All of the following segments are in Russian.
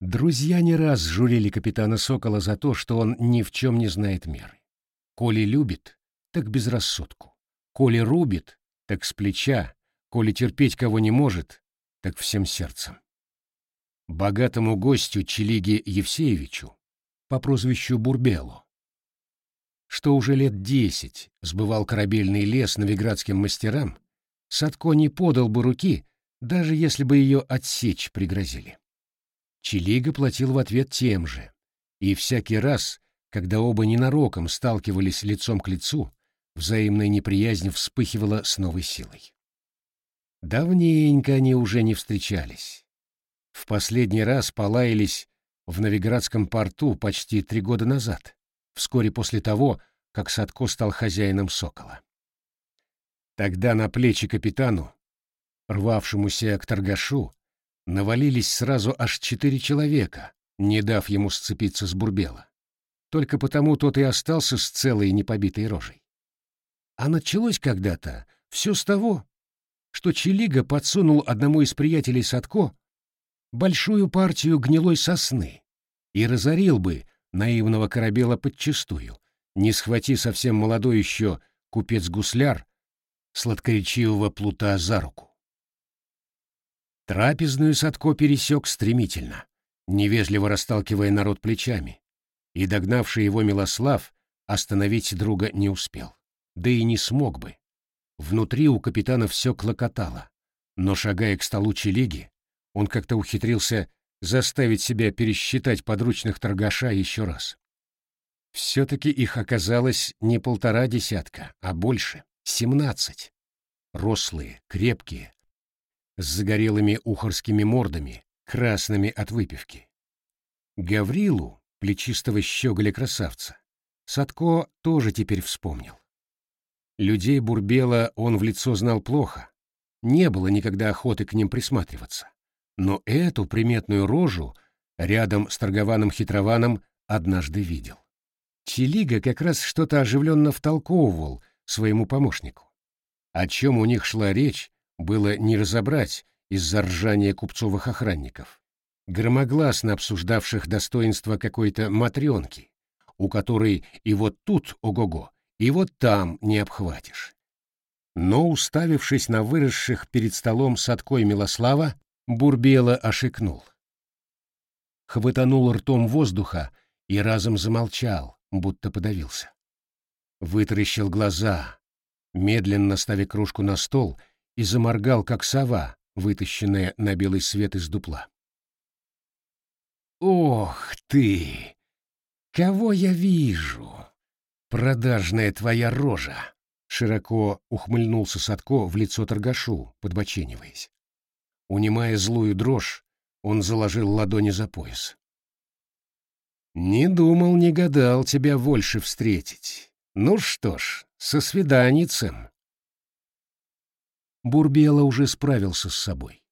Друзья не раз журили капитана Сокола за то, что он ни в чем не знает меры. Коли любит, так без рассудку. Коли рубит, так с плеча. Коли терпеть кого не может, так всем сердцем. Богатому гостю Челиге Евсеевичу по прозвищу Бурбелу, что уже лет десять сбывал корабельный лес новиградским мастерам, Садко не подал бы руки, даже если бы ее отсечь пригрозили. Челига платил в ответ тем же, и всякий раз, когда оба ненароком сталкивались лицом к лицу, взаимная неприязнь вспыхивала с новой силой. Давненько они уже не встречались. В последний раз полаялись в Новиградском порту почти три года назад, вскоре после того, как Садко стал хозяином «Сокола». Тогда на плечи капитану, рвавшемуся к торгашу, навалились сразу аж четыре человека, не дав ему сцепиться с Бурбела. Только потому тот и остался с целой непобитой рожей. А началось когда-то все с того, что Челига подсунул одному из приятелей Садко большую партию гнилой сосны и разорил бы наивного корабела подчистую, не схвати совсем молодой еще купец-гусляр сладкоречивого плута за руку. Трапезную Садко пересек стремительно, невежливо расталкивая народ плечами, и догнавший его Милослав остановить друга не успел, да и не смог бы. Внутри у капитана все клокотало, но, шагая к столу Челиги, он как-то ухитрился заставить себя пересчитать подручных торгаша еще раз. Все-таки их оказалось не полтора десятка, а больше семнадцать. Рослые, крепкие, с загорелыми ухорскими мордами, красными от выпивки. Гаврилу, плечистого щеголя-красавца, Садко тоже теперь вспомнил. Людей Бурбела он в лицо знал плохо, не было никогда охоты к ним присматриваться. Но эту приметную рожу рядом с торгованным хитрованом однажды видел. Челига как раз что-то оживленно втолковывал своему помощнику. О чем у них шла речь, было не разобрать из-за ржания купцовых охранников, громогласно обсуждавших достоинства какой-то матренки, у которой и вот тут ого-го, и вот там не обхватишь. Но, уставившись на выросших перед столом Садко и Милослава, Бурбела ошикнул. Хватанул ртом воздуха и разом замолчал, будто подавился. Вытаращил глаза, медленно ставя кружку на стол, и заморгал, как сова, вытащенная на белый свет из дупла. «Ох ты! Кого я вижу? Продажная твоя рожа!» Широко ухмыльнулся Садко в лицо торгашу, подбочениваясь. Унимая злую дрожь, он заложил ладони за пояс. «Не думал, не гадал тебя больше встретить. Ну что ж, со свиданицем!» Бурбела уже справился с собой.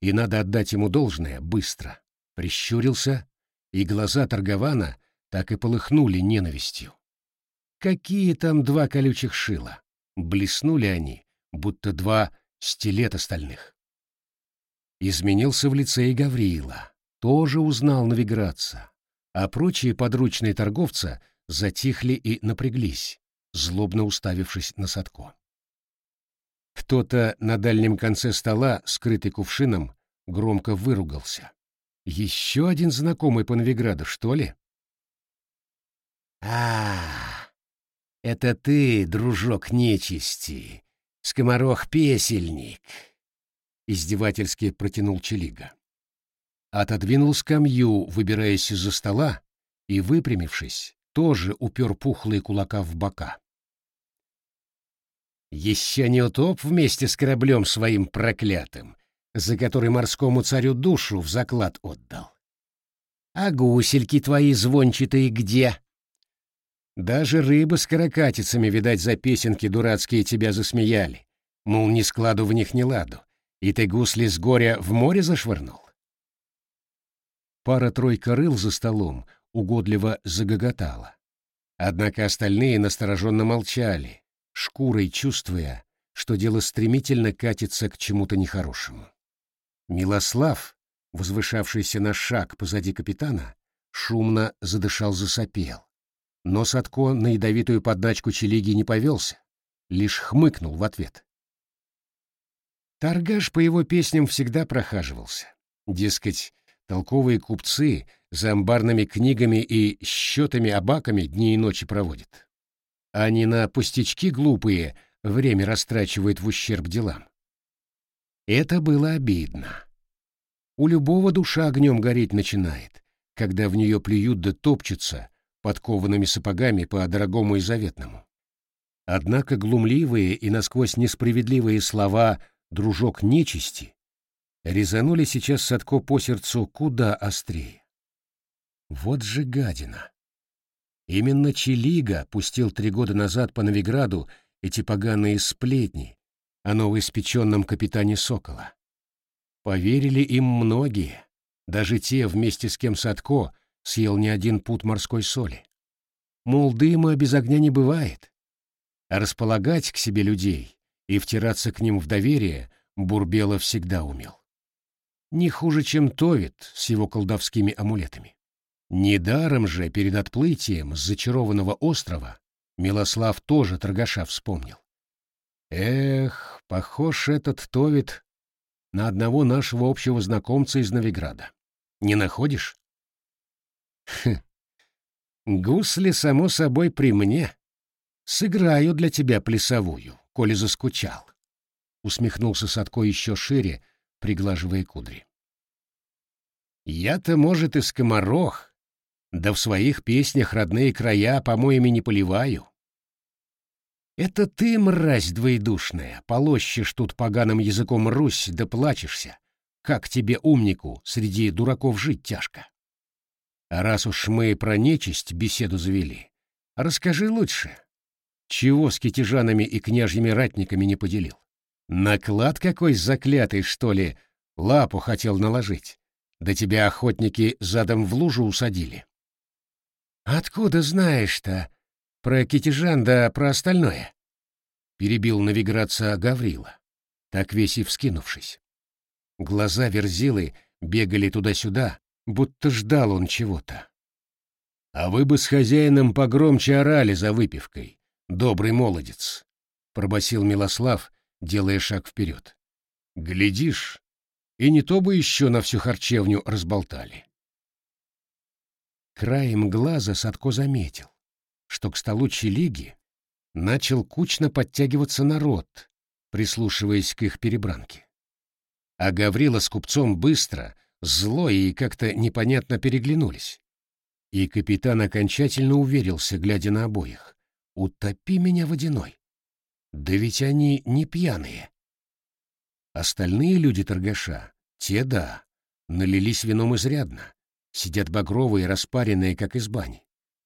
И надо отдать ему должное быстро. Прищурился, и глаза торгована так и полыхнули ненавистью. Какие там два колючих шила? Блеснули они, будто два стилета стальных. Изменился в лице и Гавриила, тоже узнал навиграться, а прочие подручные торговца затихли и напряглись, злобно уставившись на Садко. Кто-то на дальнем конце стола, скрытый кувшином, громко выругался. Еще один знакомый по Новиграду, что ли? а, это ты, дружок нечисти, скоморох-песельник!» Издевательски протянул Челига. Отодвинул скамью, выбираясь из-за стола, и, выпрямившись, тоже упер пухлые кулака в бока. Еще не утоп вместе с кораблем своим проклятым, за который морскому царю душу в заклад отдал. А гусельки твои звончатые где? Даже рыбы с каракатицами, видать, за песенки дурацкие тебя засмеяли. Мол, ни складу в них ни ладу. И ты гусли с горя в море зашвырнул? Пара-тройка рыл за столом угодливо загоготала. Однако остальные настороженно молчали, шкурой чувствуя, что дело стремительно катится к чему-то нехорошему. Милослав, возвышавшийся на шаг позади капитана, шумно задышал-засопел. Но Садко на ядовитую подначку Челиги не повелся, лишь хмыкнул в ответ. Торгаш по его песням всегда прохаживался. Дескать, толковые купцы за амбарными книгами и счетами-абаками дни и ночи проводят. А не на пустячки глупые время растрачивает в ущерб делам. Это было обидно. У любого душа огнем гореть начинает, когда в нее плюют да топчутся подкованными сапогами по дорогому и заветному. Однако глумливые и насквозь несправедливые слова «дружок нечисти» резанули сейчас Садко по сердцу куда острее. Вот же гадина! Именно Чилига пустил три года назад по Новиграду эти поганые сплетни о новоиспеченном капитане Сокола. Поверили им многие, даже те, вместе с кем Садко съел не один пуд морской соли. Мол, дыма без огня не бывает, а располагать к себе людей и втираться к ним в доверие Бурбела всегда умел. Не хуже, чем Товит с его колдовскими амулетами. Недаром же перед отплытием с зачарованного острова Милослав тоже торгаша вспомнил. Эх, похож этот Товит на одного нашего общего знакомца из Новиграда. Не находишь? Хм. Гусли, само собой, при мне. Сыграю для тебя плясовую, коли заскучал. Усмехнулся Садко еще шире, приглаживая кудри. Я-то, может, и скоморох, да в своих песнях родные края по-моему не поливаю. Это ты, мразь двоедушная, полощешь тут поганым языком Русь да плачешься, как тебе, умнику, среди дураков жить тяжко. А раз уж мы про нечисть беседу завели, расскажи лучше, чего с китежанами и княжьими ратниками не поделил? Наклад какой заклятый, что ли, лапу хотел наложить? Да тебя охотники задом в лужу усадили. Откуда знаешь-то про китежан да про остальное? Перебил навиграция Гаврила, так весь и вскинувшись. Глаза верзилы бегали туда-сюда, будто ждал он чего-то. А вы бы с хозяином погромче орали за выпивкой, добрый молодец, пробасил Милослав, делая шаг вперед. Глядишь, и не то бы еще на всю харчевню разболтали. Краем глаза Садко заметил, что к столу Челиги начал кучно подтягиваться народ, прислушиваясь к их перебранке. А Гаврила с купцом быстро, зло и как-то непонятно переглянулись. И капитан окончательно уверился, глядя на обоих. «Утопи меня водяной!» Да ведь они не пьяные. Остальные люди торгаша, те да, налились вином изрядно, сидят багровые, распаренные, как из бани.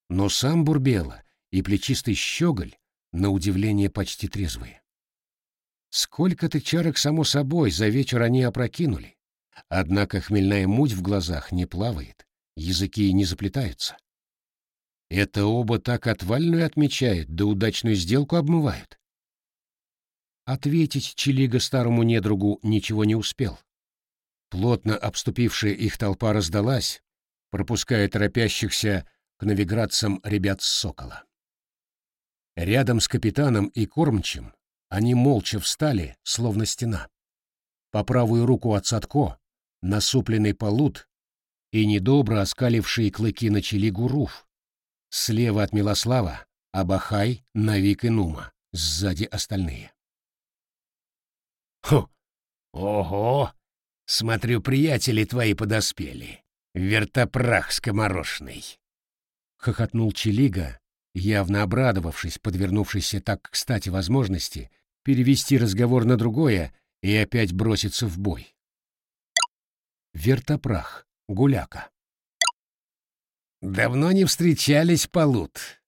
Но сам Бурбела и плечистый щеголь, на удивление, почти трезвые. Сколько-то чарок, само собой, за вечер они опрокинули. Однако хмельная муть в глазах не плавает, языки не заплетаются. Это оба так отвальную отмечают, да удачную сделку обмывают. Ответить Челига старому недругу ничего не успел. Плотно обступившая их толпа раздалась, пропуская торопящихся к навиградцам ребят с Сокола. Рядом с капитаном и кормчим они молча встали, словно стена. По правую руку от Садко — насупленный полут и недобро оскалившие клыки на челигу Руф. Слева от Милослава — Абахай, Навик и Нума, сзади остальные. Хо! Ого! Смотрю, приятели твои подоспели. Вертопрах скоморошный. Хохотнул Челига, явно обрадовавшись подвернувшейся так кстати возможности перевести разговор на другое и опять броситься в бой. Вертопрах, гуляка. Давно не встречались, Полут.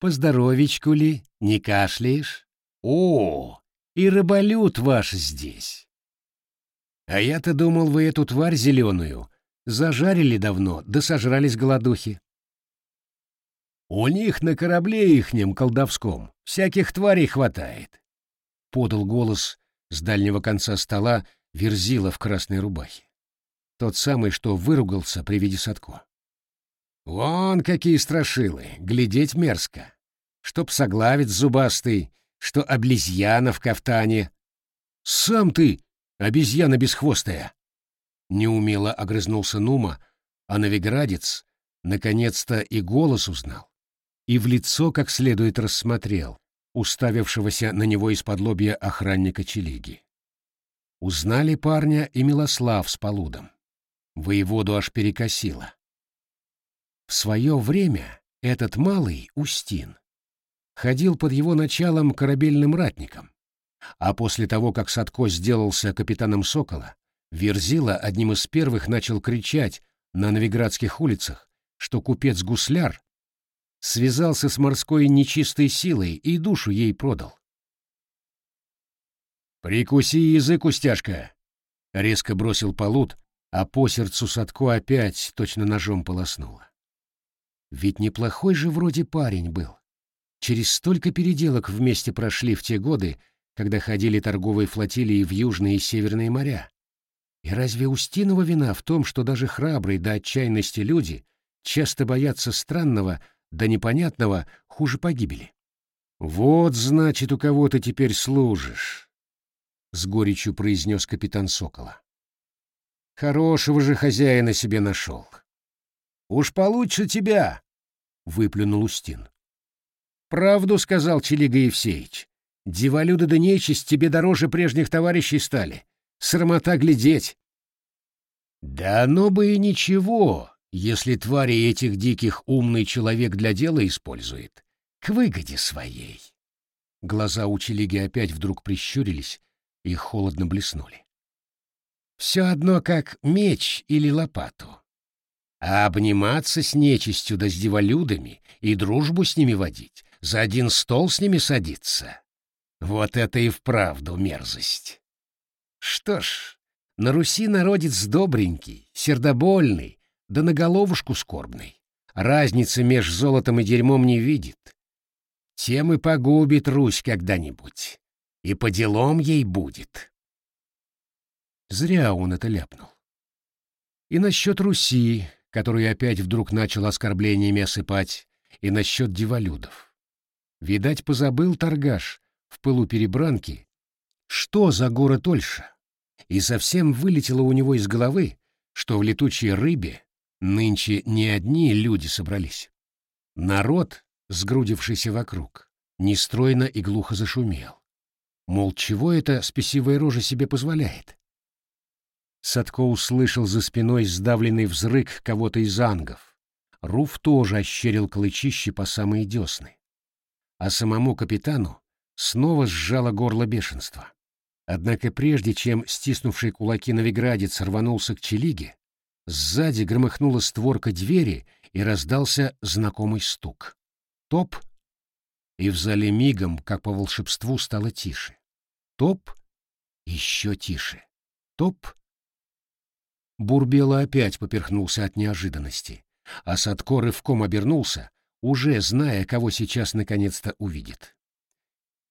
Поздоровичку ли, не кашляешь? О, и рыболют ваш здесь. А я-то думал, вы эту тварь зеленую зажарили давно, да сожрали с голодухи. У них на корабле ихнем колдовском всяких тварей хватает. Подал голос с дальнего конца стола Верзила в красной рубахе. тот самый, что выругался при виде Садко. «Вон какие страшилы, глядеть мерзко! Чтоб соглавец зубастый, что облизьяна в кафтане!» «Сам ты, обезьяна бесхвостая!» Неумело огрызнулся Нума, а новиградец наконец-то и голос узнал, и в лицо как следует рассмотрел, уставившегося на него из-под лобья охранника Челиги. Узнали парня и Милослав с Полудом. Воеводу аж перекосило. В свое время этот малый Устин ходил под его началом корабельным ратником, а после того, как Садко сделался капитаном Сокола, Верзила одним из первых начал кричать на новиградских улицах, что купец Гусляр связался с морской нечистой силой и душу ей продал. «Прикуси язык, устяшка!» — резко бросил Полут, а по сердцу Садко опять точно ножом полоснуло. Ведь неплохой же вроде парень был. Через столько переделок вместе прошли в те годы, когда ходили торговые флотилии в южные и северные моря. И разве Устинова вина в том, что даже храбрые до отчаянности люди часто боятся странного да непонятного хуже погибели? «Вот, значит, у кого ты теперь служишь», — с горечью произнес капитан Сокола. «Хорошего же хозяина себе нашел». «Уж получше тебя», — выплюнул Устин. «Правду сказал Челига Евсеич. Девалюда да нечисть тебе дороже прежних товарищей стали. Срамота глядеть. Да оно бы и ничего, если твари этих диких умный человек для дела использует. К выгоде своей. Глаза у Челиги опять вдруг прищурились и холодно блеснули. Все одно как меч или лопату. А обниматься с нечистью да с деволюдами и дружбу с ними водить, за один стол с ними садиться — вот это и вправду мерзость. Что ж, на Руси народец добренький, сердобольный, да на головушку скорбный. Разницы меж золотом и дерьмом не видит. Тем и погубит Русь когда-нибудь. И по делам ей будет. Зря он это ляпнул. И насчет Руси, который опять вдруг начал оскорблениями осыпать, и насчет деволюдов. Видать, позабыл торгаш в пылу перебранки, что за город Ольша? И совсем вылетело у него из головы, что в летучей рыбе нынче не одни люди собрались. Народ, сгрудившийся вокруг, нестройно и глухо зашумел. Мол, чего это спесивая рожа себе позволяет? Садко услышал за спиной сдавленный взрык кого-то из ангов. Руф тоже ощерил клычище по самые десны. А самому капитану снова сжало горло бешенства. Однако прежде чем стиснувший кулаки новиградец рванулся к Челиге, сзади громыхнула створка двери и раздался знакомый стук. Топ! И в зале мигом, как по волшебству, стало тише. Топ! Еще тише. Топ! Бурбела опять поперхнулся от неожиданности, а Садко рывком обернулся, уже зная, кого сейчас наконец-то увидит.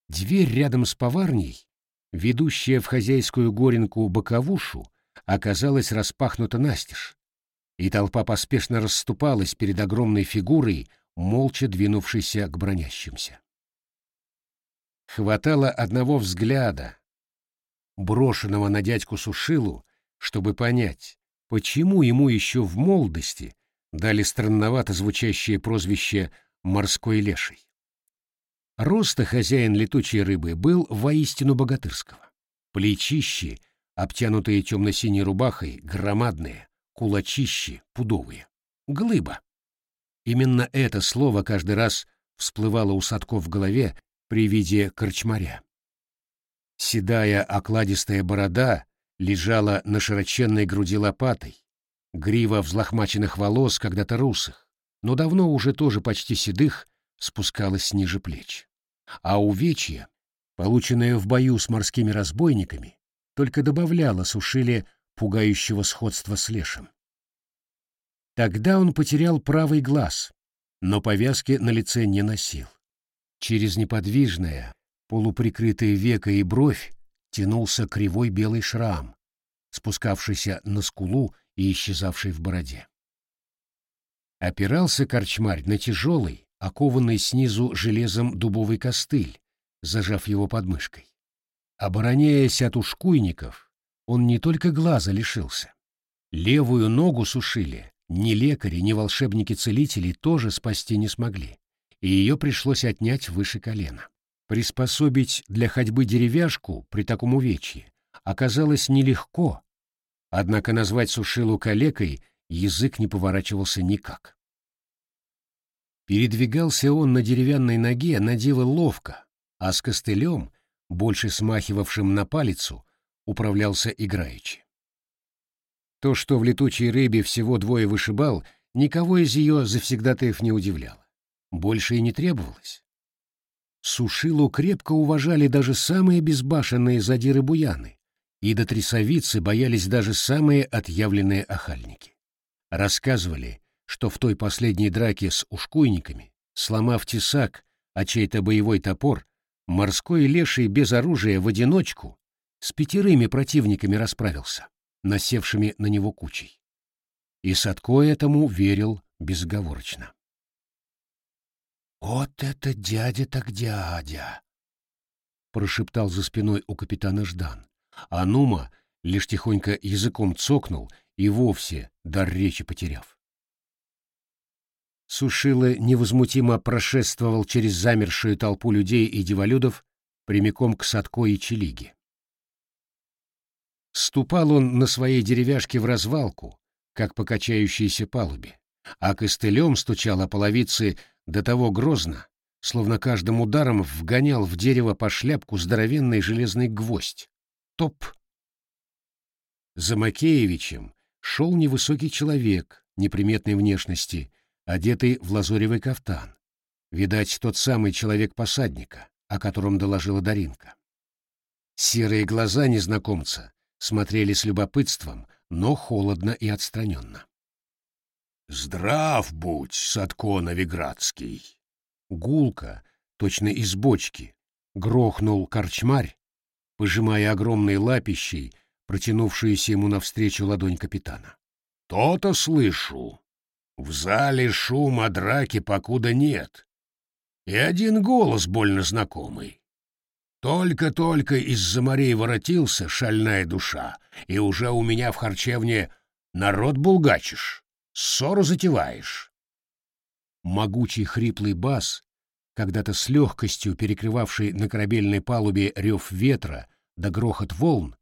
Дверь рядом с поварней ведущая в хозяйскую горенку боковушу, оказалась распахнута настежь, и толпа поспешно расступалась перед огромной фигурой, молча двинувшейся к бронящимся. Хватало одного взгляда, брошенного на дядьку Сушилу, чтобы понять, почему ему еще в молодости дали странновато звучащее прозвище «морской леший». Роста хозяин летучей рыбы был воистину богатырского. Плечищи, обтянутые темно-синей рубахой, громадные, кулачищи, пудовые. Глыба. Именно это слово каждый раз всплывало у Садков в голове при виде корчмаря. Седая окладистая борода лежала на широченной груди лопатой, грива взлохмаченных волос, когда-то русых, но давно уже тоже почти седых, спускалась ниже плеч а увечье, полученное в бою с морскими разбойниками, только добавляло Сушиле пугающего сходства с лешим. Тогда он потерял правый глаз, но повязки на лице не носил. Через неподвижное, полуприкрытое веко и бровь тянулся кривой белый шрам, спускавшийся на скулу и исчезавшей в бороде. Опирался корчмарь на тяжелый, окованный снизу железом дубовый костыль, зажав его подмышкой. Обороняясь от ушкуйников, он не только глаза лишился. Левую ногу сушили, ни лекари, ни волшебники-целители тоже спасти не смогли, и ее пришлось отнять выше колена. Приспособить для ходьбы деревяшку при таком увечье оказалось нелегко, однако назвать сушилу калекой язык не поворачивался никак. Передвигался он на деревянной ноге на диво ловко, а с костылем, больше смахивавшим на палицу, управлялся играючи. То, что в летучей рыбе всего двое вышибал, никого из ее завсегдатаев не удивляло. Больше и не требовалось. Сушилу крепко уважали даже самые безбашенные задиры-буяны, и до трясовицы боялись даже самые отъявленные охальники. Рассказывали, что в той последней драке с ушкуйниками, сломав тесак, а чей-то боевой топор, морской леший без оружия в одиночку с пятерыми противниками расправился насевшими на него кучей. И Садко этому верил безоговорочно. «Вот это дядя так дядя!» — прошептал за спиной у капитана Ждан, а Нума лишь тихонько языком цокнул и вовсе дар речи потеряв. Сушило невозмутимо прошествовал через замершую толпу людей и деволюдов прямиком к Садко и Челиге. Ступал он на своей деревяшке в развалку, как по качающейся палубе, а костылем стучал о половице до того грозно, словно каждым ударом вгонял в дерево по шляпку здоровенный железный гвоздь. Топ! За Макеевичем шел невысокий человек неприметной внешности, одетый в лазоревый кафтан. Видать, тот самый человек-посадника, о котором доложила Даринка. Серые глаза незнакомца смотрели с любопытством, но холодно и отстраненно. «Здрав будь, Садко Новиградский!» Гулко, точно из бочки, грохнул корчмарь, пожимая огромной лапищей, протянувшуюся ему навстречу ладонь капитана. «То-то слышу. В зале шума драки покуда нет. И один голос больно знакомый. Только-только из-за морей воротился, шальная душа, и уже у меня в харчевне народ булгачишь, ссору затеваешь. Могучий хриплый бас, когда-то с легкостью перекрывавший на корабельной палубе рев ветра да грохот волн,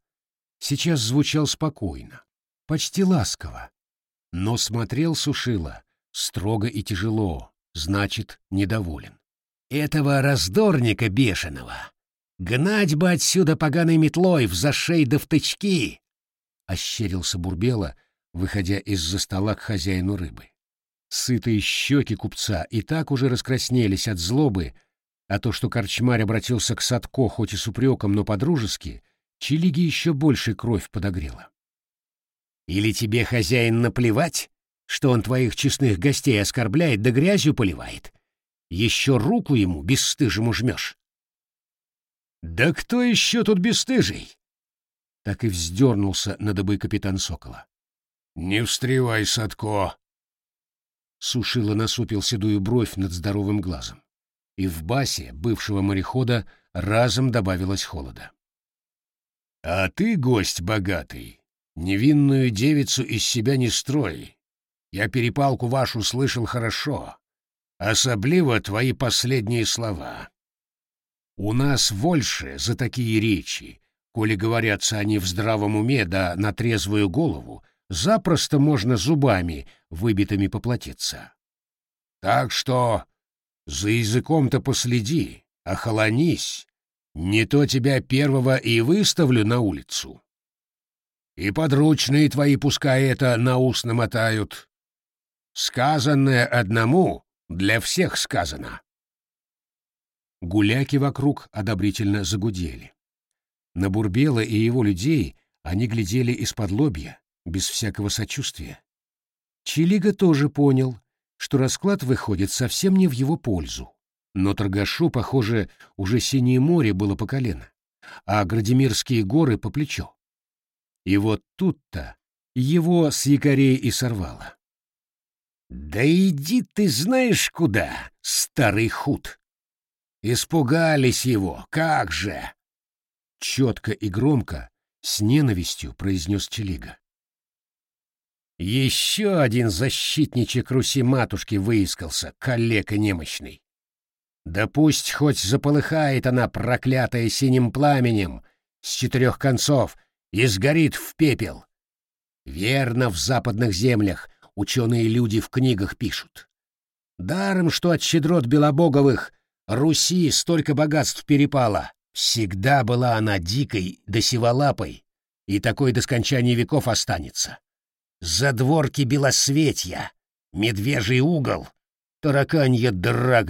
сейчас звучал спокойно, почти ласково, но смотрел Сушила строго и тяжело, значит, недоволен. «Этого раздорника бешеного Гнать бы отсюда поганой метлой в зашей да в тычки! — ощерился Бурбела, выходя из-за стола к хозяину рыбы. Сытые щеки купца и так уже раскраснелись от злобы, а то, что корчмарь обратился к Садко хоть и с упреком, но по-дружески, Чилиги еще больше кровь подогрела. «Или тебе, хозяин, наплевать, что он твоих честных гостей оскорбляет да грязью поливает? Еще руку ему бесстыжему жмешь!» «Да кто еще тут бесстыжий?» Так и вздернулся на добы капитан Сокола. «Не встревай, Садко!» Сушило насупил седую бровь над здоровым глазом. И в басе бывшего морехода разом добавилось холода. «А ты, гость богатый, невинную девицу из себя не строй. Я перепалку вашу слышал хорошо, особливо твои последние слова. У нас больше за такие речи, коли говорятся они в здравом уме да на трезвую голову, запросто можно зубами выбитыми поплатиться. Так что за языком-то последи, охолонись, не то тебя первого и выставлю на улицу. И подручные твои пускай это на ус намотают. Сказанное одному для всех сказано. Гуляки вокруг одобрительно загудели. На Бурбела и его людей они глядели из-под лобья, без всякого сочувствия. Чилига тоже понял, что расклад выходит совсем не в его пользу. Но торгашу, похоже, уже синее море было по колено, а Градимирские горы по плечо. И вот тут-то его с якорей и сорвало. «Да иди ты знаешь куда, старый худ!» Испугались его, как же! Четко и громко, с ненавистью произнес Челига. Еще один защитничек Руси-матушки выискался, коллега немощный. Да пусть хоть заполыхает она, проклятая синим пламенем, с четырех концов, и сгорит в пепел. Верно, в западных землях ученые люди в книгах пишут. Даром, что от щедрот Белобоговых Руси столько богатств перепало. Всегда была она дикой да сиволапой, и такой до скончания веков останется. Задворки белосветья, медвежий угол, тараканья дыра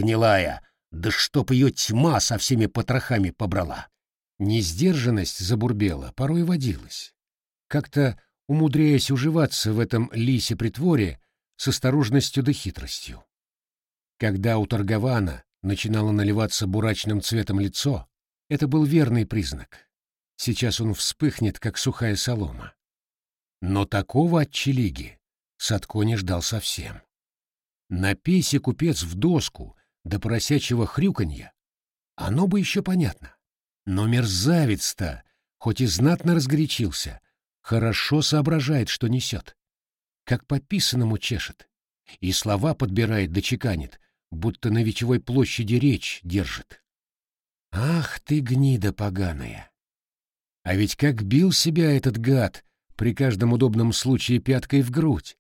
да чтоб ее тьма со всеми потрохами побрала. Несдержанность забурбела, порой водилась. Как-то умудряясь уживаться в этом лисе-притворе с осторожностью да хитростью. Когда у Торгована начинало наливаться бурачным цветом лицо, это был верный признак. Сейчас он вспыхнет, как сухая солома. Но такого от Челиги Садко не ждал совсем. На пейсе купец в доску до поросячьего хрюканья, оно бы еще понятно. Но мерзавец-то, хоть и знатно разгорячился, хорошо соображает, что несет. Как по писанному чешет. И слова подбирает да чеканит, будто на Вечевой площади речь держит. Ах ты, гнида поганая! А ведь как бил себя этот гад при каждом удобном случае пяткой в грудь,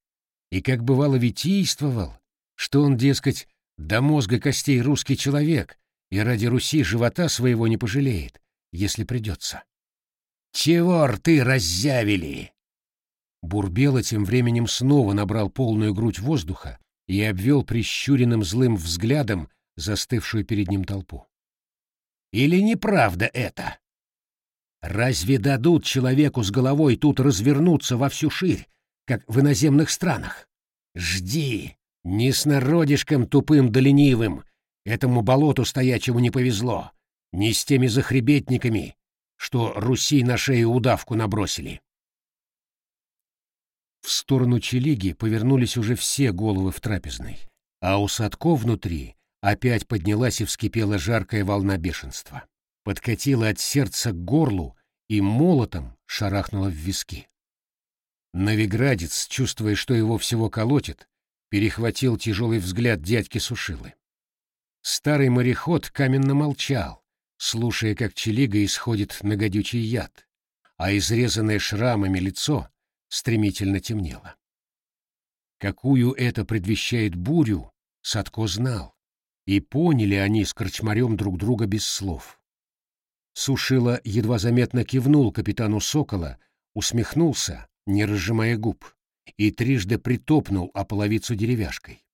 и как бывало витийствовал, что он, дескать, до мозга костей русский человек и ради Руси живота своего не пожалеет, если придется. «Чего рты раззявили?» Бурбела тем временем снова набрал полную грудь воздуха и обвел прищуренным злым взглядом застывшую перед ним толпу. «Или неправда это? Разве дадут человеку с головой тут развернуться во всю ширь, как в иноземных странах? Жди, не с народишком тупым да ленивым, этому болоту стоячему не повезло, не с теми захребетниками, что Руси на шею удавку набросили. В сторону Челиги повернулись уже все головы в трапезной, а у Садко внутри опять поднялась и вскипела жаркая волна бешенства. Подкатила от сердца к горлу и молотом шарахнула в виски. Новиградец, чувствуя, что его всего колотит, перехватил тяжелый взгляд дядьки Сушилы. Старый мореход каменно молчал, слушая, как Челига исходит на гадючий яд, а изрезанное шрамами лицо стремительно темнело. Какую это предвещает бурю, Садко знал, и поняли они с корчмарем друг друга без слов. Сушила едва заметно кивнул капитану Сокола, усмехнулся, не разжимая губ, и трижды притопнул о половицу деревяшкой.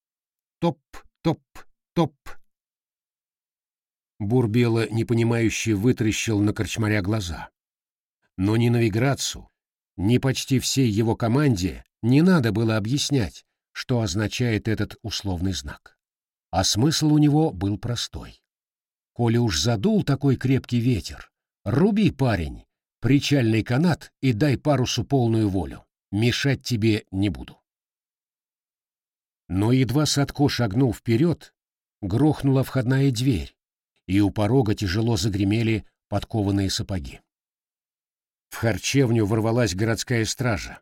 Топ, топ, топ. Бурбела, непонимающе, вытрящил на корчмаря глаза. Но ни навиграцию, ни почти всей его команде не надо было объяснять, что означает этот условный знак. А смысл у него был простой. Коли уж задул такой крепкий ветер, руби, парень, причальный канат и дай парусу полную волю. Мешать тебе не буду. Но едва Садко шагнул вперед, грохнула входная дверь, и у порога тяжело загремели подкованные сапоги. В харчевню ворвалась городская стража.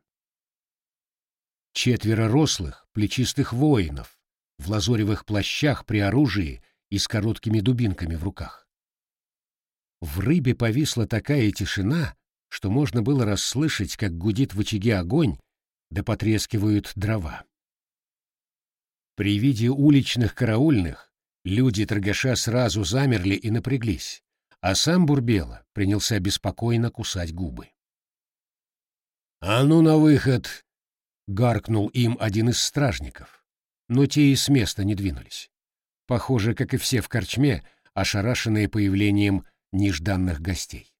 Четверо рослых, плечистых воинов в лазоревых плащах при оружии и с короткими дубинками в руках. В рыбе повисла такая тишина, что можно было расслышать, как гудит в очаге огонь, да потрескивают дрова. При виде уличных караульных люди торгаша сразу замерли и напряглись, а сам Бурбела принялся беспокойно кусать губы. «А ну на выход!» — гаркнул им один из стражников, но те и с места не двинулись. Похоже, как и все в корчме, ошарашенные появлением нежданных гостей.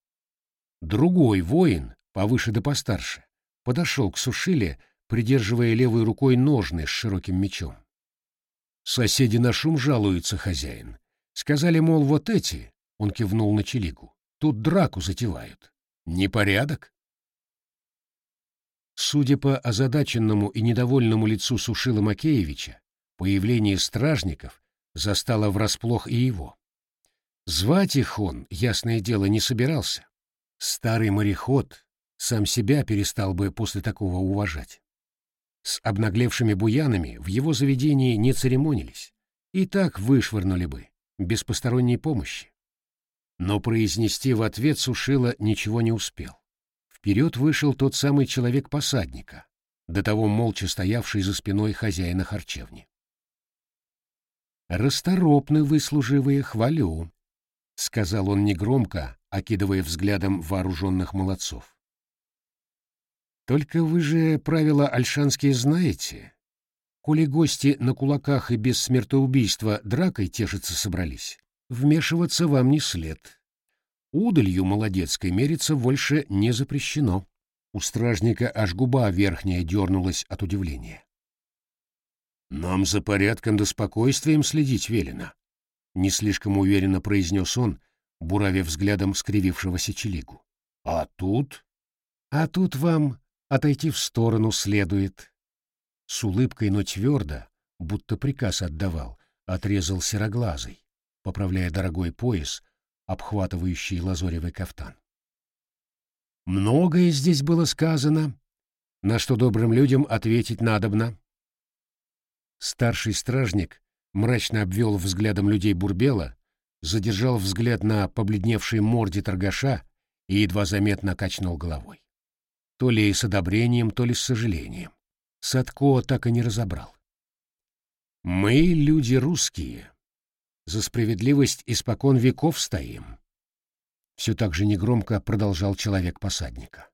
Другой воин, повыше да постарше, подошел к сушиле, придерживая левой рукой ножны с широким мечом. Соседи на шум жалуются, хозяин. Сказали, мол, вот эти, он кивнул на Челигу. Тут драку затевают. Непорядок? Судя по озадаченному и недовольному лицу Сушила Макеевича, появление стражников застало врасплох и его. Звать их он, ясное дело, не собирался. Старый мореход сам себя перестал бы после такого уважать. С обнаглевшими буянами в его заведении не церемонились, и так вышвырнули бы, без посторонней помощи. Но произнести в ответ Сушила ничего не успел. Вперед вышел тот самый человек-посадника, до того молча стоявший за спиной хозяина харчевни. «Расторопны вы, служивые, хвалю», — сказал он негромко, окидывая взглядом вооруженных молодцов. «Только вы же правила альшанские знаете. Коли гости на кулаках и без смертоубийства дракой тешиться собрались, вмешиваться вам не след. Удалью молодецкой мериться больше не запрещено. У стражника аж губа верхняя дернулась от удивления. «Нам за порядком да спокойствием следить велено», — не слишком уверенно произнес он, буравя взглядом скривившегося челигу. «А тут?» «А тут вам отойти в сторону следует». С улыбкой, но твердо, будто приказ отдавал, отрезал сероглазый, поправляя дорогой пояс, обхватывающий лазоревый кафтан. Многое здесь было сказано, на что добрым людям ответить надобно. Старший стражник мрачно обвел взглядом людей Бурбела, задержал взгляд на побледневшей морде торгаша и едва заметно качнул головой. То ли с одобрением, то ли с сожалением. Садко так и не разобрал. «Мы, люди русские, за справедливость испокон веков стоим. Все так же негромко продолжал человек посадника.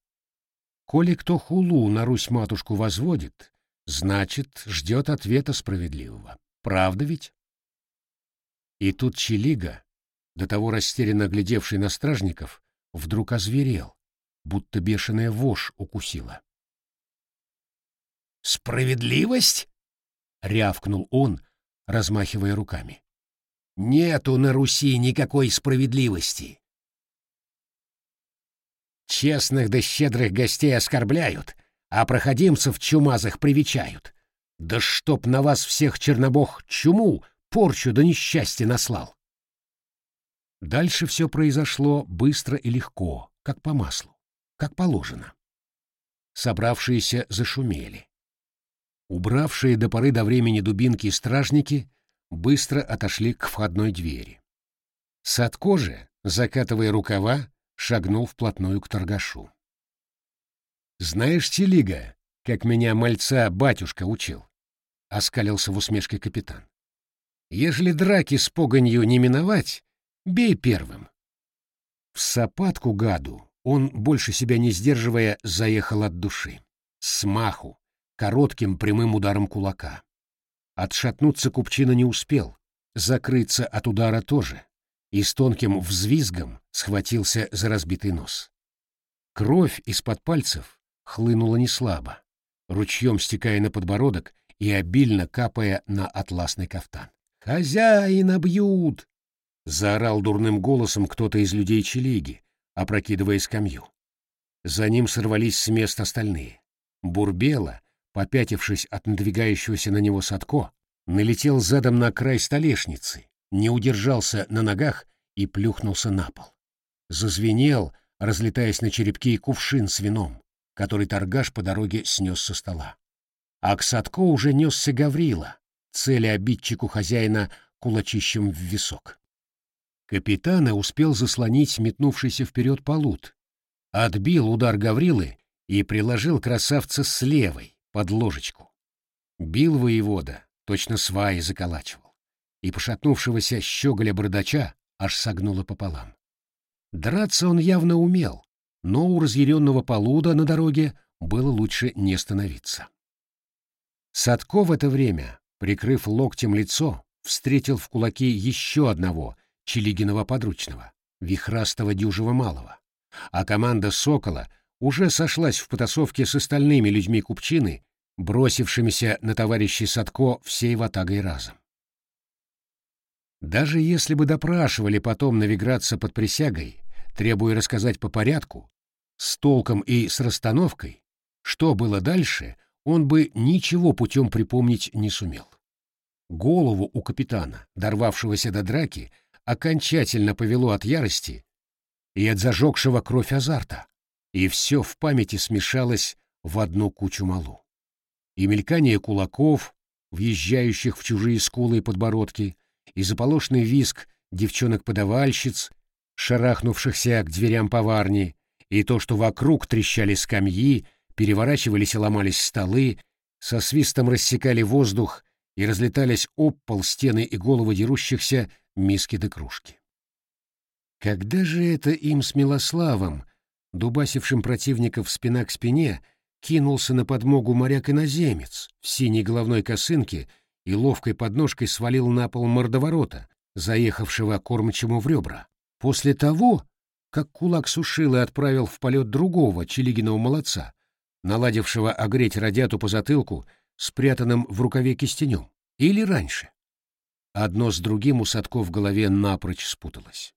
Коли кто хулу на Русь-матушку возводит, значит, ждет ответа справедливого. Правда ведь? И тут Челига, до того растерянно глядевший на стражников, вдруг озверел, будто бешеная вошь укусила. «Справедливость?» — рявкнул он, размахивая руками. Нету на Руси никакой справедливости. Честных да щедрых гостей оскорбляют, а проходимцев чумазых привечают. Да чтоб на вас всех чернобог чуму, порчу да несчастье наслал. Дальше все произошло быстро и легко, как по маслу, как положено. Собравшиеся зашумели. Убравшие до поры до времени дубинки стражники быстро отошли к входной двери. Садко же, закатывая рукава, шагнул вплотную к торгашу. «Знаешь, Телига, как меня мальца батюшка учил?» — оскалился в усмешке капитан. «Ежели драки с погонью не миновать, бей первым». В сапатку гаду он, больше себя не сдерживая, заехал от души. Смаху, коротким прямым ударом кулака. Отшатнуться купчина не успел, закрыться от удара тоже, и с тонким взвизгом схватился за разбитый нос. Кровь из-под пальцев хлынула неслабо, ручьем стекая на подбородок и обильно капая на атласный кафтан. «Хозяина бьют!» — заорал дурным голосом кто-то из людей Челиги, опрокидывая скамью. За ним сорвались с мест остальные. Бурбела, попятившись от надвигающегося на него Садко, налетел задом на край столешницы, не удержался на ногах и плюхнулся на пол. Зазвенел, разлетаясь на черепки, кувшин с вином, который торгаш по дороге снес со стола. А к Садко уже несся Гаврила, цели обидчику хозяина кулачищем в висок. Капитана успел заслонить метнувшийся вперед полут, отбил удар Гаврилы и приложил красавца с левой, под ложечку. Бил воевода, точно сваи заколачивал, и пошатнувшегося щеголя-бородача аж согнуло пополам. Драться он явно умел, но у разъяренного полуда на дороге было лучше не становиться. Садко в это время, прикрыв локтем лицо, встретил в кулаки еще одного Челигиного подручного, вихрастого дюжего малого, а команда «Сокола» уже сошлась в потасовке с остальными людьми купчины, бросившимися на товарищей Садко всей ватагой разом. Даже если бы допрашивали потом навиграться под присягой, требуя рассказать по порядку, с толком и с расстановкой, Что было дальше, он бы ничего путем припомнить не сумел. Голову у капитана, дорвавшегося до драки, окончательно повело от ярости и от зажегшего кровь азарта, и все в памяти смешалось в одну кучу малу. И мелькание кулаков, въезжающих в чужие скулы и подбородки, и заполошный виск девчонок-подавальщиц, шарахнувшихся к дверям поварни, и то, что вокруг трещали скамьи, переворачивались и ломались столы, со свистом рассекали воздух и разлетались об пол стены и головы дерущихся миски да кружки. Когда же это им с Милославом, дубасившим противников спина к спине, кинулся на подмогу моряк-иноземец в синей головной косынке и ловкой подножкой свалил на пол мордоворота, заехавшего кормчему в ребра. После того, как кулак сушил и отправил в полет другого Челигиного молодца, наладившего огреть радяту по затылку, спрятанным в рукаве кистенем, или раньше. Одно с другим у Садко в голове напрочь спуталось.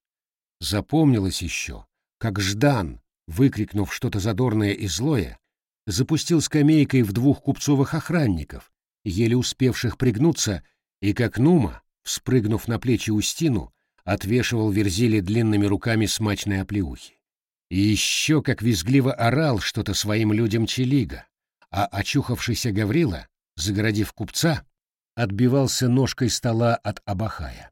Запомнилось еще, как Ждан, выкрикнув что-то задорное и злое, запустил скамейкой в двух купцовых охранников, еле успевших пригнуться, и как Нума, вспрыгнув на плечи Устину, отвешивал Верзиле длинными руками смачные оплеухи. И еще как визгливо орал что-то своим людям Челига, а очухавшийся Гаврила, загородив купца, отбивался ножкой стола от Абахая.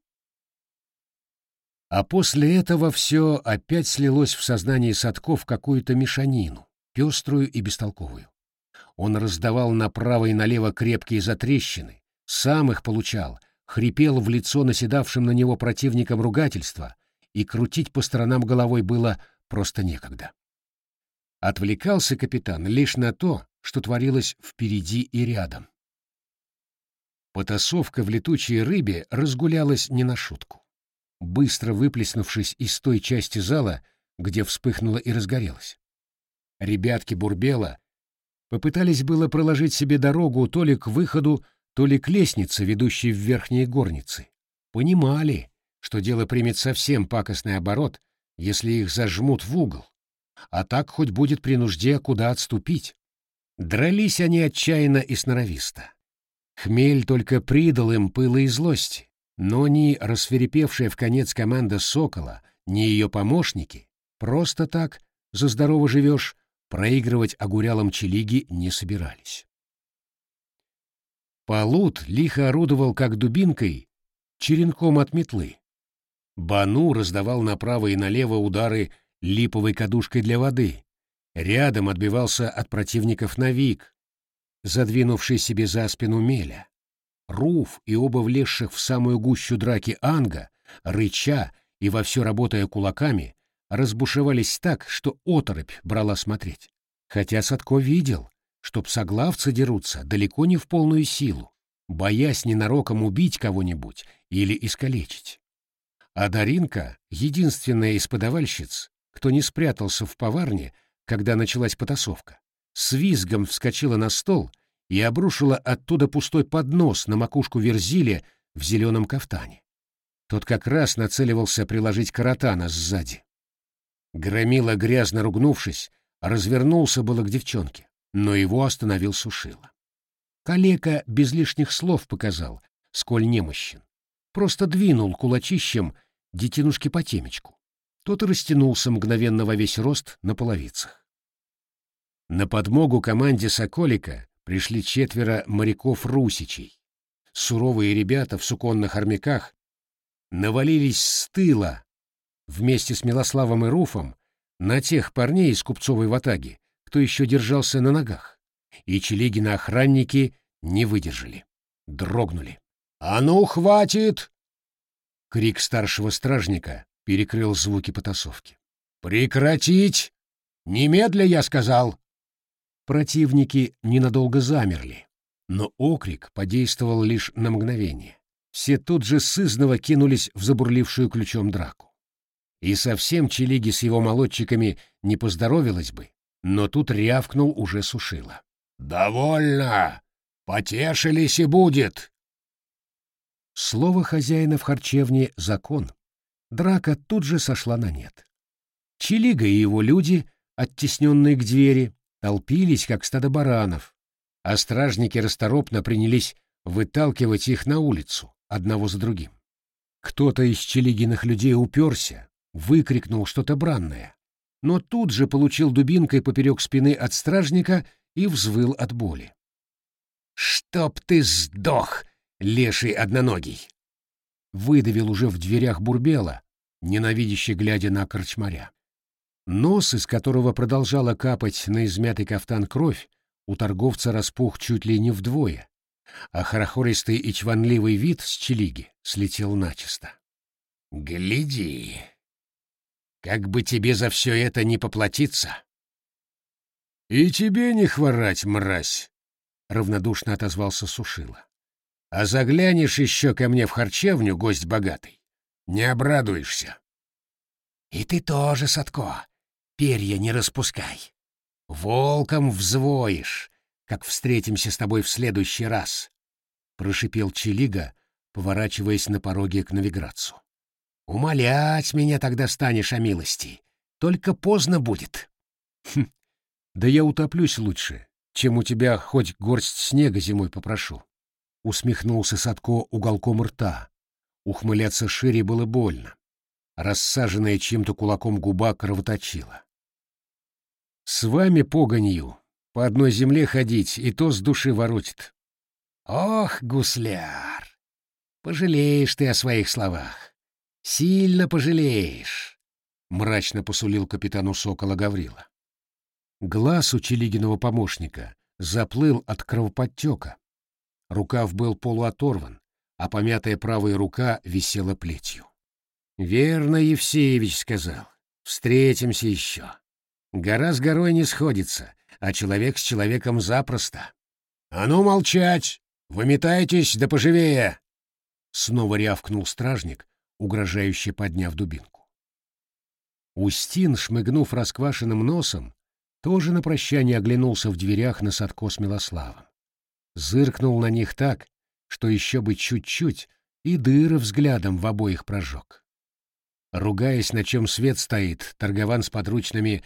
А после этого все опять слилось в сознании Садков какую-то мешанину, пеструю и бестолковую. Он раздавал направо и налево крепкие затрещины, сам их получал, хрипел в лицо наседавшим на него противникам ругательства, и крутить по сторонам головой было просто некогда. Отвлекался капитан лишь на то, что творилось впереди и рядом. Потасовка в летучей рыбе разгулялась не на шутку. Быстро выплеснувшись из той части зала, где вспыхнула и разгорелась. Ребятки Бурбела попытались было проложить себе дорогу то ли к выходу, то ли к лестнице, ведущей в верхние горницы. Понимали, что дело примет совсем пакостный оборот, если их зажмут в угол, а так хоть будет при нужде куда отступить. Дрались они отчаянно и сноровисто. Хмель только придал им пыла и злости, но ни рассверепевшая в конец команда «Сокола», ни ее помощники просто так, за здорово живешь, проигрывать огурялам Челиги не собирались. Полут лихо орудовал как дубинкой, черенком от метлы. Бану раздавал направо и налево удары липовой кадушкой для воды. Рядом отбивался от противников Навик, задвинувший себе за спину Меля. Руф и оба влезших в самую гущу драки Анга, рыча и вовсю работая кулаками, разбушевались так, что оторопь брала смотреть. Хотя Садко видел, что псоглавцы дерутся далеко не в полную силу, боясь ненароком убить кого-нибудь или искалечить. А Даринка, единственная из подавальщиц, кто не спрятался в поварне, когда началась потасовка, с визгом вскочила на стол и обрушила оттуда пустой поднос на макушку Верзиля в зеленом кафтане. Тот как раз нацеливался приложить каратана сзади. Громила, грязно ругнувшись, развернулся было к девчонке, но его остановил Сушила. Калека без лишних слов показал, сколь немощен. Просто двинул кулачищем детинушке по темечку. Тот растянулся мгновенно во весь рост на половицах. На подмогу команде Соколика пришли четверо моряков-русичей. Суровые ребята в суконных армяках навалились с тыла вместе с Милославом и Руфом на тех парней из купцовой ватаги, кто еще держался на ногах, и Челегины охранники не выдержали, дрогнули. «А ну, хватит!» Крик старшего стражника перекрыл звуки потасовки. «Прекратить! Немедля, я сказал!» Противники ненадолго замерли, но окрик подействовал лишь на мгновение. Все тут же сызново кинулись в забурлившую ключом драку. И совсем Челиги с его молодчиками не поздоровилось бы, но тут рявкнул уже сушило. «Довольно! Потешились и будет!» Слово хозяина в харчевне — закон. Драка тут же сошла на нет. Челига и его люди, оттесненные к двери, толпились, как стадо баранов, а стражники расторопно принялись выталкивать их на улицу, одного за другим. Кто-то из Челигиных людей уперся, выкрикнул что-то бранное, но тут же получил дубинкой поперек спины от стражника и взвыл от боли. «Чтоб ты сдох, леший одноногий!» Выдавил уже в дверях Бурбела, ненавидяще глядя на корчмаря. Нос, из которого продолжала капать на измятый кафтан кровь, у торговца распух чуть ли не вдвое, а хорохористый и чванливый вид с челиги слетел начисто. «Гляди! Как бы тебе за все это не поплатиться!» «И тебе не хворать, мразь!» — равнодушно отозвался Сушила. «А заглянешь еще ко мне в харчевню, гость богатый, не обрадуешься». «И ты тоже, Садко, перья не распускай. Волком взвоишь, как встретимся с тобой в следующий раз», — прошипел Челига, поворачиваясь на пороге к навиграцу. «Умолять меня тогда станешь о милости. Только поздно будет». «Хм, да я утоплюсь лучше, чем у тебя хоть горсть снега зимой попрошу», — усмехнулся Садко уголком рта. Ухмыляться шире было больно. Рассаженная чем-то кулаком губа кровоточила. «С вами погонью. По одной земле ходить, и то с души воротит». «Ох, гусляр! Пожалеешь ты о своих словах. Сильно пожалеешь!» — мрачно посулил капитану Сокола Гаврила. Глаз у Челигиного помощника заплыл от кровоподтека. Рукав был полуоторван, а помятая правая рука висела плетью. «Верно Евсеевич сказал. Встретимся еще. Гора с горой не сходится, а человек с человеком запросто. А ну молчать! Выметайтесь да поживее!» Снова рявкнул стражник, угрожающе подняв дубинку. Устин, шмыгнув расквашенным носом, тоже на прощание оглянулся в дверях на Садко с Милославом. Зыркнул на них так, что еще бы чуть-чуть, и дыры взглядом в обоих прожег. Ругаясь, на чем свет стоит, торгован с подручными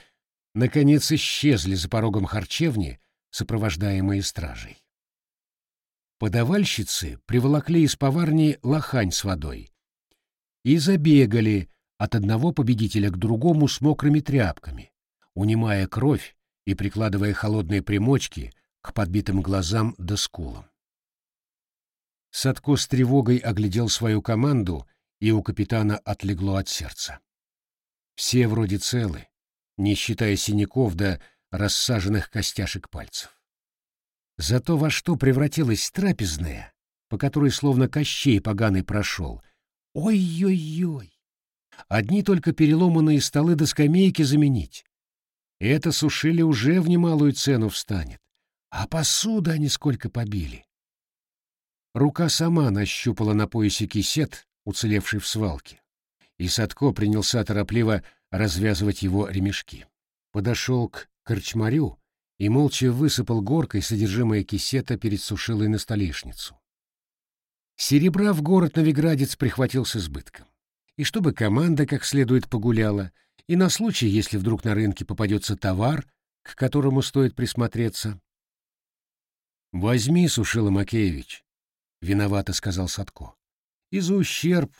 наконец исчезли за порогом харчевни, сопровождаемые стражей. Подавальщицы приволокли из поварни лохань с водой и забегали от одного победителя к другому с мокрыми тряпками, унимая кровь и прикладывая холодные примочки к подбитым глазам да скулам. Садко с тревогой оглядел свою команду, и у капитана отлегло от сердца. Все вроде целы, не считая синяков да рассаженных костяшек пальцев. Зато во что превратилась трапезная, по которой словно Кощей поганый прошел. Ой-ой-ой! Одни только переломанные столы до скамейки заменить. Это сушили уже в немалую цену встанет. А посуда они сколько побили. Рука сама нащупала на поясе кисет, уцелевший в свалке, и Садко принялся торопливо развязывать его ремешки. Подошел к корчмарю и молча высыпал горкой содержимое кисета перед сушилой на столешницу. Серебра в город Новиградец прихватил с избытком. И чтобы команда как следует погуляла, и на случай, если вдруг на рынке попадется товар, к которому стоит присмотреться. «Возьми, Сушила Макеевич», — виновато сказал Садко, — «и за ущерб,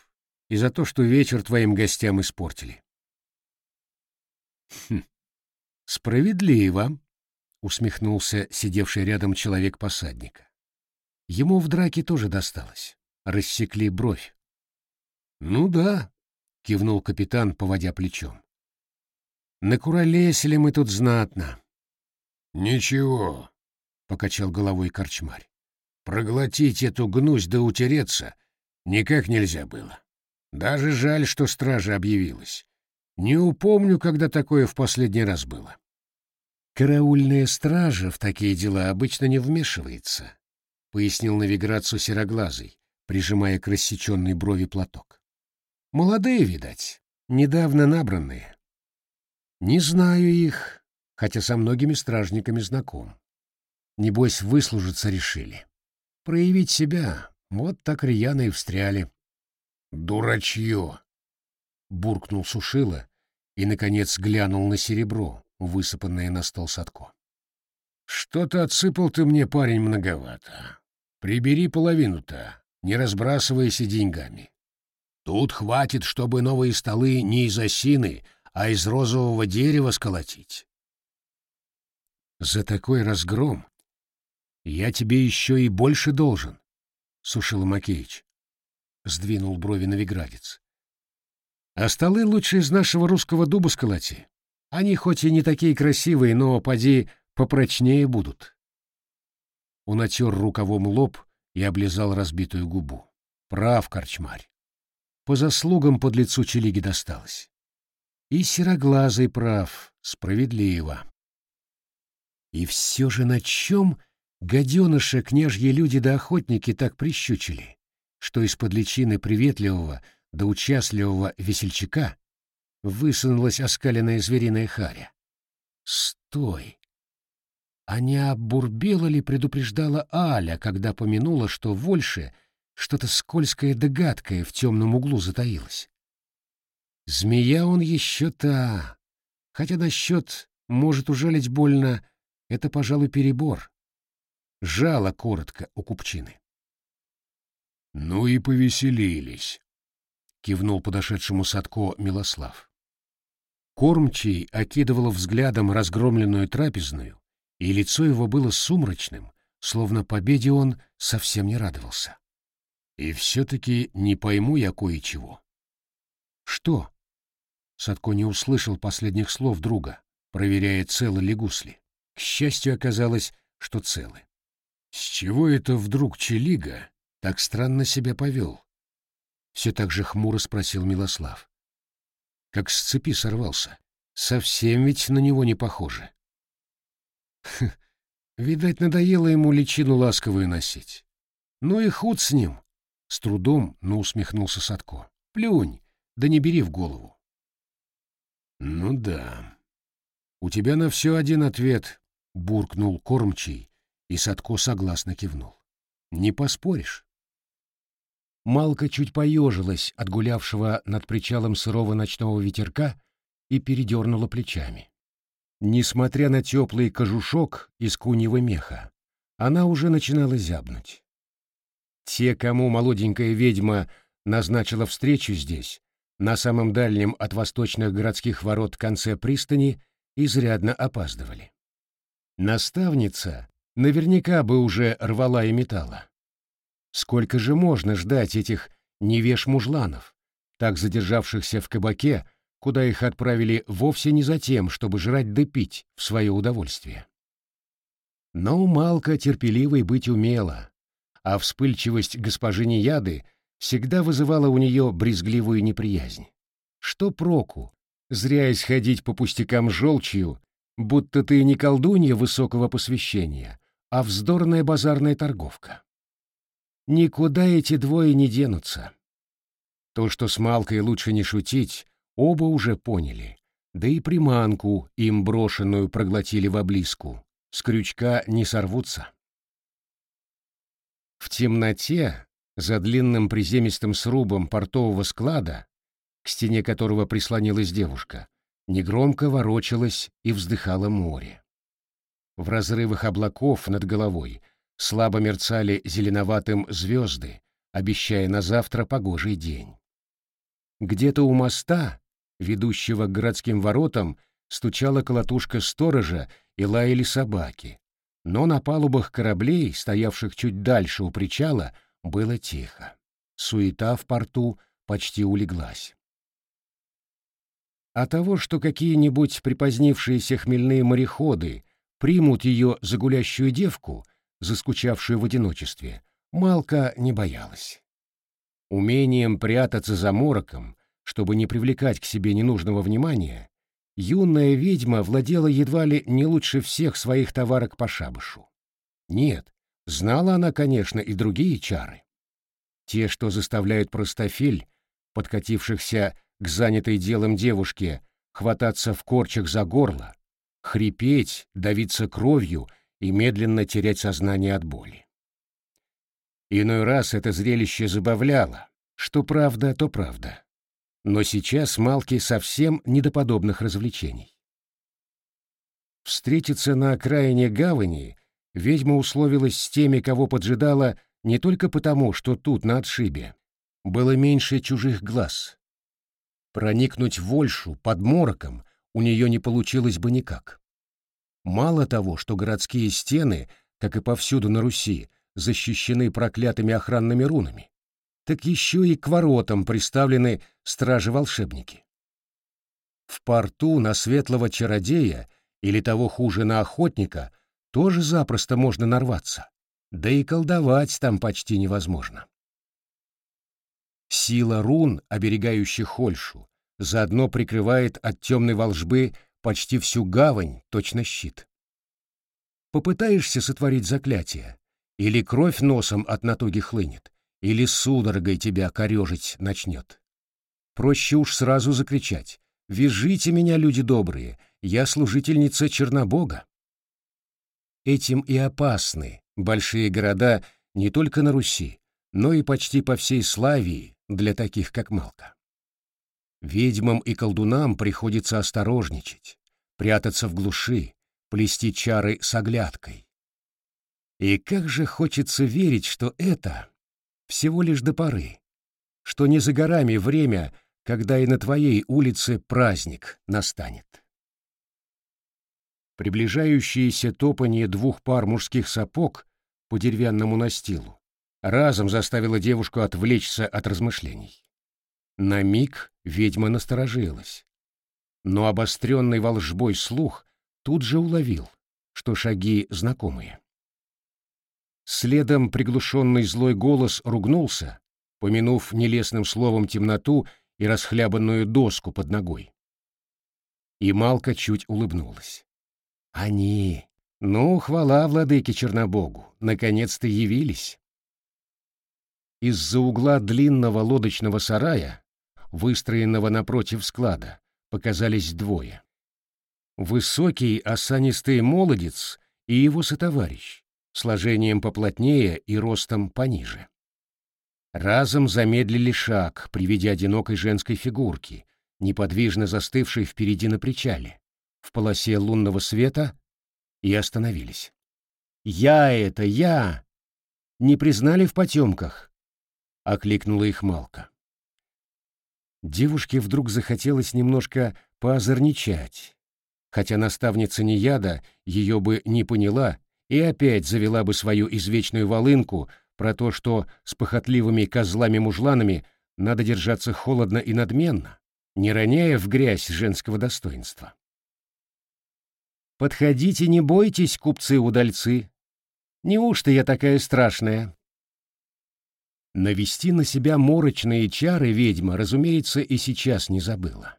и за то, что вечер твоим гостям испортили». «Хм, справедливо», — усмехнулся сидевший рядом человек посадника. Ему в драке тоже досталось. Рассекли бровь. «Ну да», — кивнул капитан, поводя плечом. «Накуролесили мы тут знатно». «Ничего», — покачал головой корчмарь. «Проглотить эту гнусь да утереться никак нельзя было. Даже жаль, что стража объявилась. Не упомню, когда такое в последний раз было. Караульная стража в такие дела обычно не вмешивается, пояснил навиграцию сероглазый, прижимая к рассеченной брови платок. Молодые, видать, недавно набранные. Не знаю их, хотя со многими стражниками знаком. Небось, выслужиться решили. Проявить себя, вот так рьяно и встряли. «Дурачье!» — буркнул Сушила и, наконец, глянул на серебро, высыпанное на стол Садко. Что-то отсыпал ты мне, парень, многовато. Прибери половину-то, не разбрасывайся деньгами. Тут хватит, чтобы новые столы не из осины, а из розового дерева сколотить. За такой разгром я тебе еще и больше должен, — сушил Макеич. Сдвинул брови новиградец. А столы лучше из нашего русского дуба сколоти. Они хоть и не такие красивые, но, поди, попрочнее будут. Он отер рукавом лоб и облизал разбитую губу. Прав, корчмарь. По заслугам под лицу Челиги досталось. И сероглазый прав, справедливо. И все же на чем гаденыша княжьи люди да охотники так прищучили, что из-под личины приветливого да участливого весельчака высунулась оскаленная звериная харя. Стой! А не обурбела ли предупреждала Аля, когда помянула, что вольше что-то скользкое да в темном углу затаилось? Змея он еще та, хотя насчет «может ужалить больно» — это, пожалуй, перебор. Жало коротко у купчины. «Ну и повеселились», — кивнул подошедшему Садко Милослав. Кормчий окидывал взглядом разгромленную трапезную, и лицо его было сумрачным, словно победе он совсем не радовался. «И все-таки не пойму я кое-чего». «Что?» Садко не услышал последних слов друга, проверяя, целы ли гусли. К счастью, оказалось, что целы. «С чего это вдруг Челига так странно себя повел?» Все так же хмуро спросил Милослав. Как с цепи сорвался. Совсем ведь на него не похоже. Хм, видать, надоело ему личину ласковую носить. Ну и худ с ним. С трудом, но усмехнулся Садко. Плюнь, да не бери в голову. Ну да. У тебя на все один ответ, буркнул кормчий, и Садко согласно кивнул. Не поспоришь. Малка чуть поежилась от гулявшего над причалом сырого ночного ветерка и передернула плечами. Несмотря на теплый кожушок из куньего меха, она уже начинала зябнуть. Те, кому молоденькая ведьма назначила встречу здесь, на самом дальнем от восточных городских ворот конце пристани, изрядно опаздывали. Наставница наверняка бы уже рвала и металла. Сколько же можно ждать этих невеж-мужланов, так задержавшихся в кабаке куда их отправили вовсе не за тем, чтобы жрать да пить в свое удовольствие. Но Малка терпеливой быть умела, а вспыльчивость госпожи Неяды всегда вызывала у нее брезгливую неприязнь. Что проку, зря исходить по пустякам желчью, будто ты не колдунья высокого посвящения, а вздорная базарная торговка. Никуда эти двое не денутся. То, что с Малкой лучше не шутить, Оба уже поняли, да и приманку, им брошенную, проглотили в облиску. С крючка не сорвутся. В темноте, за длинным приземистым срубом портового склада, к стене которого прислонилась девушка, негромко ворочалось и вздыхало море. В разрывах облаков над головой слабо мерцали зеленоватым звезды, обещая на завтра погожий день. Где-то у моста ведущего к городским воротам, стучала колотушка сторожа и лаяли собаки. Но на палубах кораблей, стоявших чуть дальше у причала, было тихо. Суета в порту почти улеглась. А того, что какие-нибудь припозднившиеся хмельные мореходы примут ее за гулящую девку, заскучавшую в одиночестве, Малка не боялась. Умением прятаться за мороком, чтобы не привлекать к себе ненужного внимания, юная ведьма владела едва ли не лучше всех своих товарок по шабашу. Нет, знала она, конечно, и другие чары. Те, что заставляют простофиль, подкатившихся к занятой делом девушке, хвататься в корчах за горло, хрипеть, давиться кровью и медленно терять сознание от боли. Иной раз это зрелище забавляло, что правда, то правда. Но сейчас Малки совсем не до подобных развлечений. Встретиться на окраине гавани ведьма условилась с теми, кого поджидала, не только потому, что тут, на отшибе, было меньше чужих глаз. Проникнуть в Вольшу под мороком у нее не получилось бы никак. Мало того, что городские стены, как и повсюду на Руси, защищены проклятыми охранными рунами, так еще и к воротам приставлены стражи-волшебники. В порту на светлого чародея или того хуже на охотника тоже запросто можно нарваться, да и колдовать там почти невозможно. Сила рун, оберегающих Хольшу, заодно прикрывает от темной волжбы почти всю гавань, точно щит. Попытаешься сотворить заклятие, или кровь носом от натуги хлынет, или судорогой тебя корежить начнет. Проще уж сразу закричать «Вяжите меня, люди добрые, я служительница Чернобога». Этим и опасны большие города не только на Руси, но и почти по всей Славии для таких, как Малка. Ведьмам и колдунам приходится осторожничать, прятаться в глуши, плести чары с оглядкой. И как же хочется верить, что это всего лишь до поры, что не за горами время, когда и на твоей улице праздник настанет. Приближающееся топанье двух пар мужских сапог по деревянному настилу разом заставило девушку отвлечься от размышлений. На миг ведьма насторожилась, но обостренный волжбой слух тут же уловил, что шаги знакомые. Следом приглушенный злой голос ругнулся, помянув нелестным словом темноту и расхлябанную доску под ногой. И Малка чуть улыбнулась. Они, ну, хвала владыке Чернобогу, наконец-то явились. Из-за угла длинного лодочного сарая, выстроенного напротив склада, показались двое. Высокий осанистый молодец и его сотоварищ, сложением поплотнее и ростом пониже. Разом замедлили шаг при виде одинокой женской фигурки, неподвижно застывшей впереди на причале в полосе лунного света и остановились. «Я это, я!» «Не признали в потемках?» — окликнула их Малка. Девушке вдруг захотелось немножко поозорничать, хотя наставница Неяда ее бы не поняла и опять завела бы свою извечную волынку про то, что с похотливыми козлами-мужланами надо держаться холодно и надменно, не роняя в грязь женского достоинства. Подходите, не бойтесь, купцы-удальцы. Неужто я такая страшная? Навести на себя морочные чары ведьма, разумеется, и сейчас не забыла.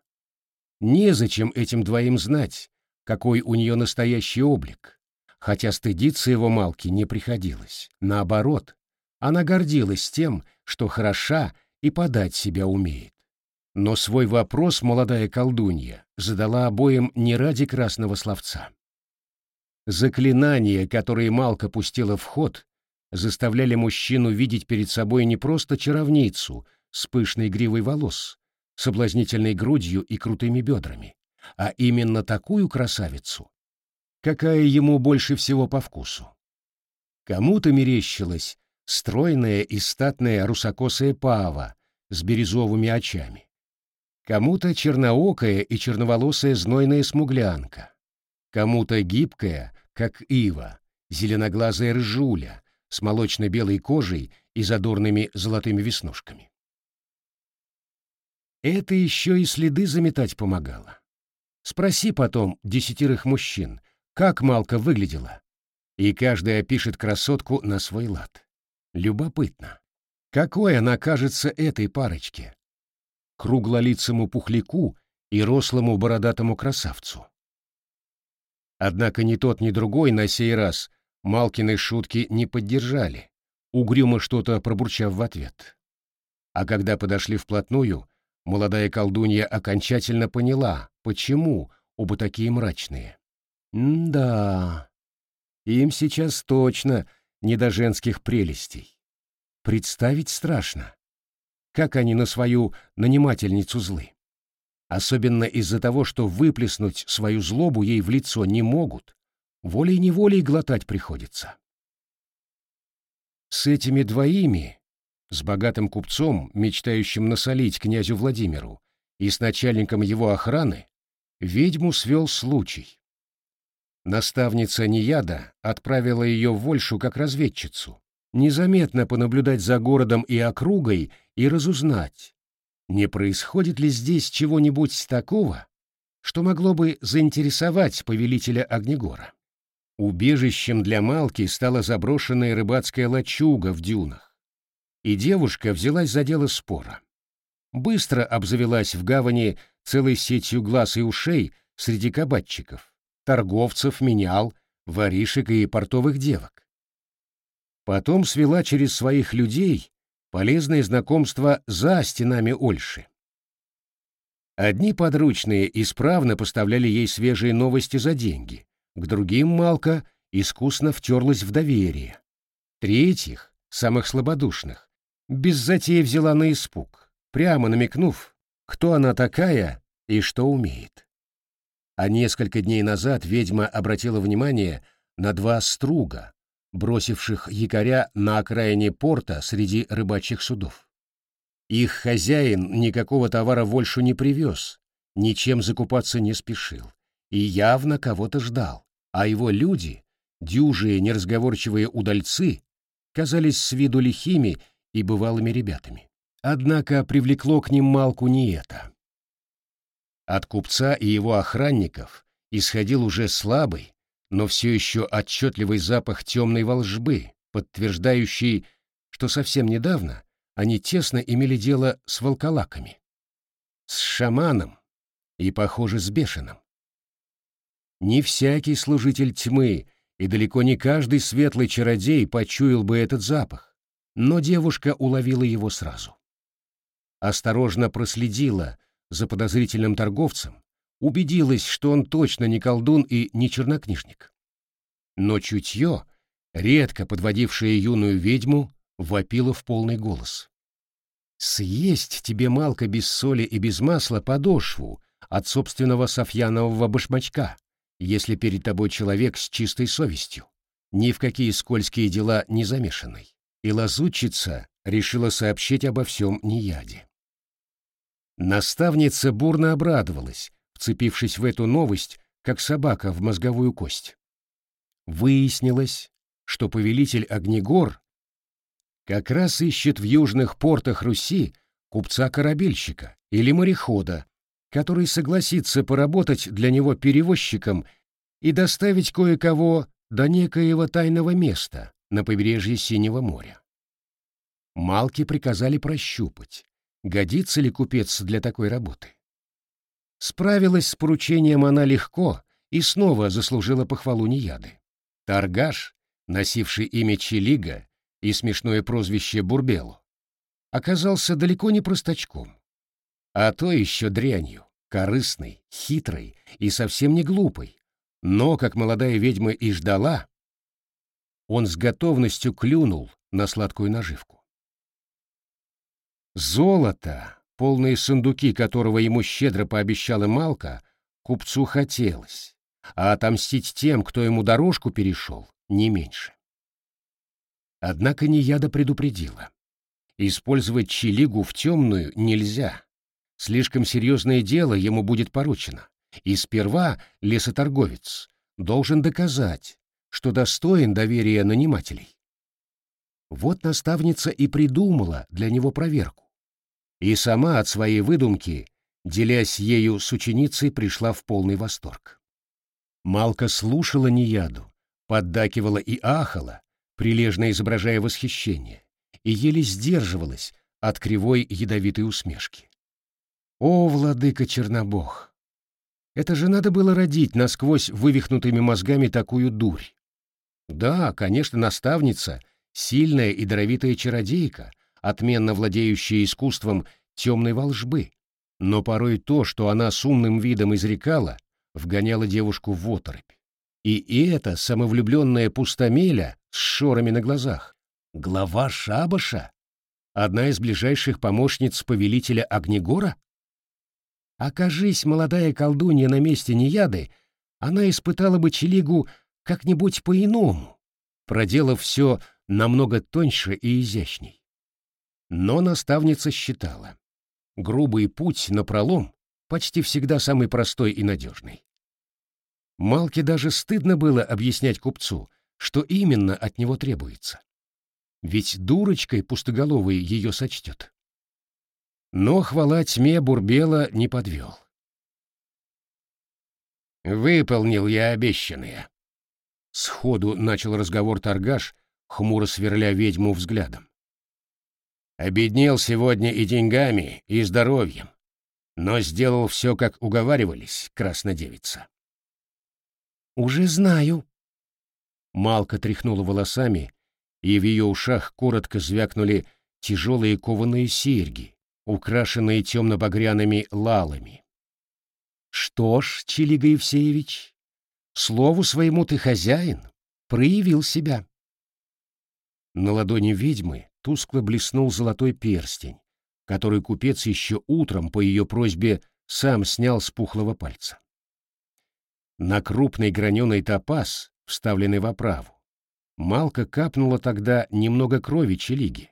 Незачем этим двоим знать, какой у нее настоящий облик, хотя стыдиться его Малки не приходилось. Наоборот, она гордилась тем, что хороша и подать себя умеет. Но свой вопрос молодая колдунья задала обоим не ради красного словца. Заклинания, которые Малка пустила в ход, заставляли мужчину видеть перед собой не просто чаровницу с пышной гривой волос, соблазнительной грудью и крутыми бедрами, а именно такую красавицу, какая ему больше всего по вкусу. Кому-то мерещилась стройная и статная русокосая пава с бирюзовыми очами, Кому-то черноокая и черноволосая знойная смуглянка, кому-то гибкая, как ива, зеленоглазая ржуля с молочно-белой кожей и задорными золотыми веснушками. Это еще и следы заметать помогало. Спроси потом десятерых мужчин, как Малка выглядела, и каждый опишет красотку на свой лад. Любопытно, какой она кажется этой парочке, круглолицому пухляку и рослому бородатому красавцу. Однако ни тот, ни другой на сей раз Малкины шутки не поддержали, угрюмо что-то пробурчав в ответ. А когда подошли вплотную, молодая колдунья окончательно поняла, почему оба такие мрачные. М-да, им сейчас точно не до женских прелестей. Представить страшно как они на свою нанимательницу злы. особенно из-за того, что выплеснуть свою злобу ей в лицо не могут, волей-неволей глотать приходится. С этими двоими, с богатым купцом, мечтающим насолить князю Владимиру, и с начальником его охраны, ведьму свел случай. Наставница Нияда отправила ее в Вольшу как разведчицу, незаметно понаблюдать за городом и округой и разузнать, не происходит ли здесь чего-нибудь такого, что могло бы заинтересовать повелителя Огнегора. Убежищем для Малки стала заброшенная рыбацкая лачуга в дюнах, и девушка взялась за дело спора. Быстро обзавелась в гавани целой сетью глаз и ушей среди кабачиков, торговцев, менял, воришек и портовых девок. Потом свела через своих людей полезные знакомства за стенами Ольши. Одни подручные исправно поставляли ей свежие новости за деньги, к другим Малка искусно втерлась в доверие. Третьих, самых слабодушных, без затеи взяла на испуг, прямо намекнув, кто она такая и что умеет. А несколько дней назад ведьма обратила внимание на два струга, бросивших якоря на окраине порта среди рыбачьих судов. Их хозяин никакого товара больше не привез, ничем закупаться не спешил и явно кого-то ждал, а его люди, дюжие неразговорчивые удальцы, казались с виду лихими и бывалыми ребятами. Однако привлекло к ним Малку не это. От купца и его охранников исходил уже слабый, но все еще отчетливый запах темной волжбы, подтверждающий, что совсем недавно они тесно имели дело с волколаками. С шаманом и, похоже, с бешеным. Не всякий служитель тьмы и далеко не каждый светлый чародей почуял бы этот запах, но девушка уловила его сразу. Осторожно проследила за подозрительным торговцем, убедилась, что он точно не колдун и не чернокнижник. Но чутье, редко подводившее юную ведьму, вопило в полный голос. «Съесть тебе, Малка, без соли и без масла подошву от собственного софьянового башмачка, если перед тобой человек с чистой совестью, ни в какие скользкие дела не замешанный». И лазутчица решила сообщить обо всем Нияде. Наставница бурно обрадовалась, вцепившись в эту новость, как собака в мозговую кость. Выяснилось, что повелитель Огнегор как раз ищет в южных портах Руси купца-корабельщика или морехода, который согласится поработать для него перевозчиком и доставить кое-кого до некоего тайного места на побережье Синего моря. Малки приказали прощупать, годится ли купец для такой работы. Справилась с поручением она легко и снова заслужила похвалу Нияды. Таргаш, носивший имя Челига и смешное прозвище Бурбелу, оказался далеко не простачком, а то еще дрянью, корыстной, хитрой и совсем не глупой, но, как молодая ведьма и ждала, он с готовностью клюнул на сладкую наживку. Золото, полные сундуки которого ему щедро пообещала Малка, купцу хотелось, а отомстить тем, кто ему дорожку перешел, не меньше. Однако Нияда предупредила. Использовать чилигу в темную нельзя. Слишком серьезное дело ему будет поручено. И сперва лесоторговец должен доказать, что достоин доверия нанимателей. Вот наставница и придумала для него проверку и сама от своей выдумки, делясь ею с ученицей, пришла в полный восторг. Малка слушала Нияду, поддакивала и ахала, прилежно изображая восхищение, и еле сдерживалась от кривой ядовитой усмешки. О, владыка Чернобог! Это же надо было родить насквозь вывихнутыми мозгами такую дурь. Да, конечно, наставница, сильная и даровитая чародейка, отменно владеющая искусством темной волжбы, но порой то, что она с умным видом изрекала, вгоняло девушку в оторопь. И это самовлюбленная пустомеля с шорами на глазах, глава шабаша, одна из ближайших помощниц повелителя Огнегора? Окажись молодая колдунья на месте Неяды, она испытала бы Челигу как-нибудь по-иному, проделав все намного тоньше и изящней. Но наставница считала, грубый путь на пролом почти всегда самый простой и надежный. Малке даже стыдно было объяснять купцу, что именно от него требуется. Ведь дурочкой пустоголовый ее сочтет. Но хвала тьме Бурбела не подвел. «Выполнил я обещанное», — сходу начал разговор торгаш, хмуро сверля ведьму взглядом. «Обеднел сегодня и деньгами, и здоровьем, но сделал все, как уговаривались, краснодевица». «Уже знаю». Малка тряхнула волосами, и в ее ушах коротко звякнули тяжелые кованые серьги, украшенные темно-багряными лалами. «Что ж, Чилига Евсеевич, слову своему ты хозяин, проявил себя». На ладони ведьмы тускло блеснул золотой перстень, который купец еще утром по ее просьбе сам снял с пухлого пальца. На крупный граненый топаз, вставленный в оправу, Малка капнула тогда немного крови челиги,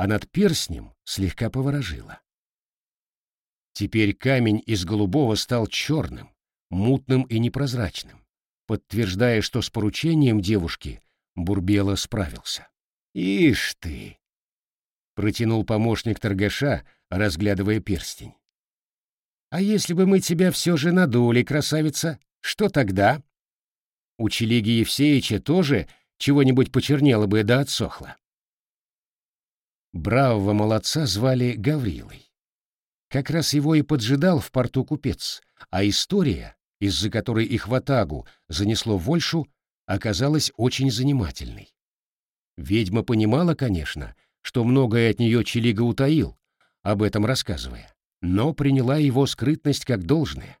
а над перстнем слегка поворожила. Теперь камень из голубого стал черным, мутным и непрозрачным, подтверждая, что с поручением девушки Бурбела справился. «Ишь ты!» — протянул помощник торгаша, разглядывая перстень. «А если бы мы тебя все же надули, красавица?» Что тогда? У Челиги Евсеича тоже чего-нибудь почернело бы да отсохло. Бравого молодца звали Гаврилой. Как раз его и поджидал в порту купец, а история, из-за которой их в Атагу занесло Вольшу, оказалась очень занимательной. Ведьма понимала, конечно, что многое от нее Челига утаил, об этом рассказывая, но приняла его скрытность как должное.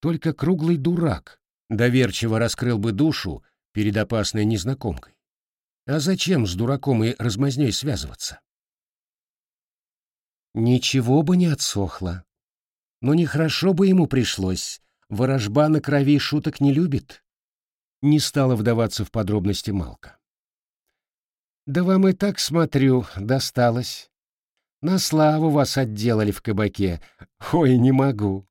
Только круглый дурак доверчиво раскрыл бы душу перед опасной незнакомкой. А зачем с дураком и размазней связываться? Ничего бы не отсохло. Но нехорошо бы ему пришлось. Ворожба на крови шуток не любит. Не стала вдаваться в подробности Малка. Да вам и так, смотрю, досталось. На славу вас отделали в кабаке. Ой, не могу.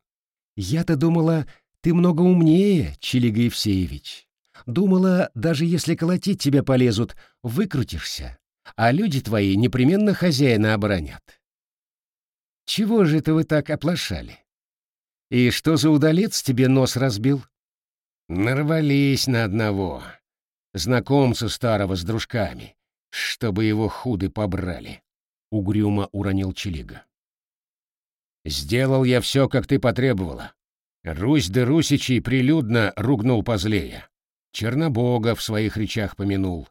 Я-то думала, ты много умнее, Чилига Евсеевич. Думала, даже если колотить тебя полезут, выкрутишься, а люди твои непременно хозяина оборонят. Чего же это вы так оплошали? И что за удалец тебе нос разбил? Нарвались на одного, знакомца старого с дружками, чтобы его худы побрали, — угрюмо уронил Чилига. Сделал я все, как ты потребовала. Русь да Русичей прилюдно ругнул позлея. Чернобога в своих речах помянул.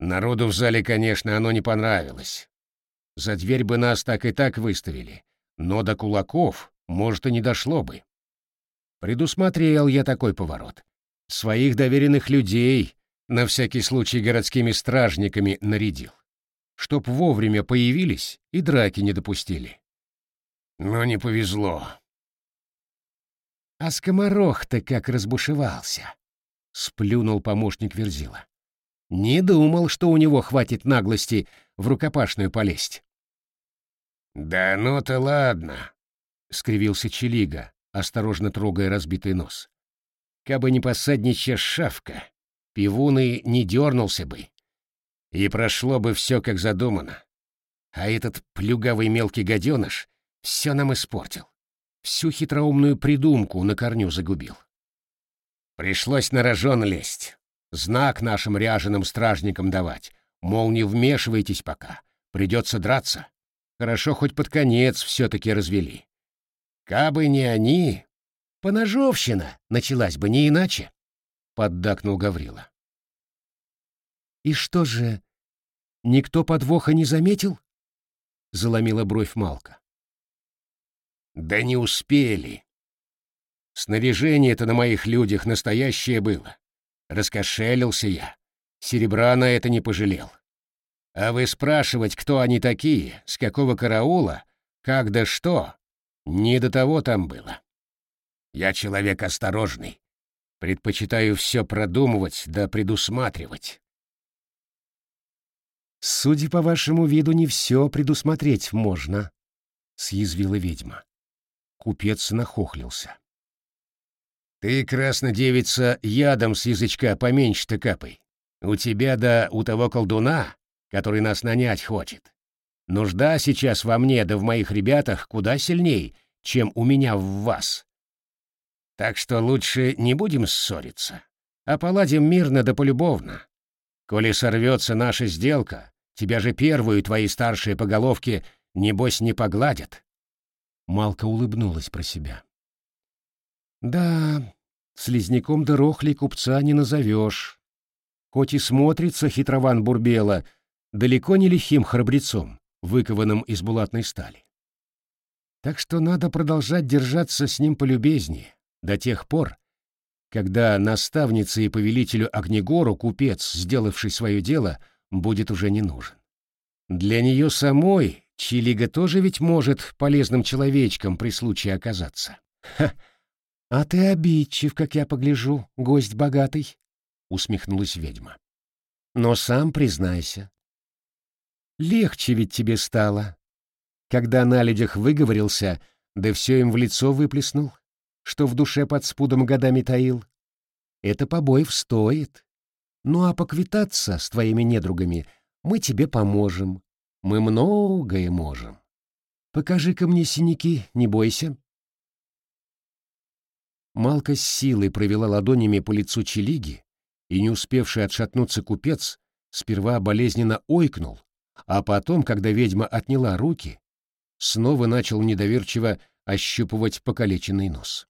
Народу в зале, конечно, оно не понравилось. За дверь бы нас так и так выставили, но до кулаков, может, и не дошло бы. Предусмотрел я такой поворот. Своих доверенных людей на всякий случай городскими стражниками нарядил, чтоб вовремя появились и драки не допустили. Но не повезло. А скоморох-то как разбушевался, — сплюнул помощник Верзила. Не думал, что у него хватит наглости в рукопашную полезть. «Да ну-то ладно», — скривился Челига, осторожно трогая разбитый нос. «Кабы не посадничья шавка, пивуны не дернулся бы. И прошло бы все как задумано. А этот плюгавый мелкий гаденыш все нам испортил. Всю хитроумную придумку на корню загубил. Пришлось на рожон лезть, знак нашим ряженым стражникам давать, мол, не вмешивайтесь пока, придется драться. Хорошо, хоть под конец все-таки развели. Кабы не они, поножовщина началась бы не иначе, — поддакнул Гаврила. «И что же, никто подвоха не заметил?» — заломила бровь Малка. Да не успели. Снаряжение-то на моих людях настоящее было. Раскошелился я. Серебра на это не пожалел. А вы спрашивать, кто они такие, с какого караула, как да что, Не до того там было. Я человек осторожный. Предпочитаю все продумывать да предусматривать. «Судя по вашему виду, не все предусмотреть можно», — съязвила ведьма. Купец нахохлился. «Ты, краснодевица, ядом с язычка поменьше-то капай. У тебя да у того колдуна, который нас нанять хочет. Нужда сейчас во мне да в моих ребятах куда сильней, чем у меня в вас. Так что лучше не будем ссориться, а поладим мирно да полюбовно. Коли сорвется наша сделка, тебя же первую твои старшие по головке небось не погладят. Малка улыбнулась про себя. Да, слизняком дорохли купца не назовешь. Хоть и смотрится хитрован Бурбела далеко не лихим храбрецом, выкованным из булатной стали. Так что надо продолжать держаться с ним полюбезнее, до тех пор, когда наставнице и повелителю Огнегору купец, сделавший свое дело, будет уже не нужен. Для нее самой Чилига тоже ведь может полезным человечком при случае оказаться. Ха! А ты обидчив, как я погляжу, гость богатый, — усмехнулась ведьма. Но сам признайся. Легче ведь тебе стало, когда на людях выговорился, да все им в лицо выплеснул что в душе под спудом годами таил. Это побоев стоит. Ну а поквитаться с твоими недругами мы тебе поможем. Мы многое можем. Покажи-ка мне синяки, не бойся. Малка с силой провела ладонями по лицу Челиги, и не успевший отшатнуться купец сперва болезненно ойкнул, а потом, когда ведьма отняла руки, снова начал недоверчиво ощупывать покалеченный нос.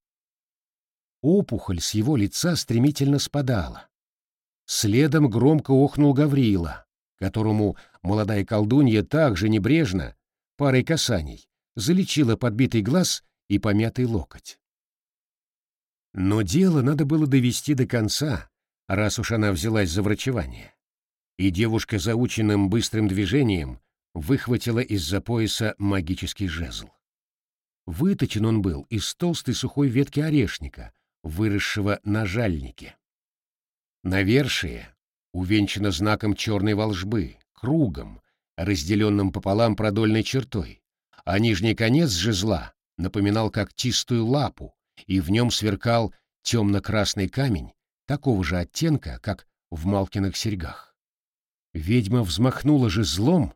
Опухоль с его лица стремительно спадала. Следом громко охнул Гаврила, которому молодая колдунья также небрежно, парой касаний, залечила подбитый глаз и помятый локоть. Но дело надо было довести до конца, раз уж она взялась за врачевание. И девушка заученным быстрым движением выхватила из-за пояса магический жезл. Выточен он был из толстой сухой ветки орешника, выросшего на жальнике. Навершие увенчано знаком черной волжбы, кругом, разделенным пополам продольной чертой, а нижний конец жезла напоминал когтистую лапу, и в нем сверкал темно-красный камень такого же оттенка, как в Малкиных серьгах. Ведьма взмахнула жезлом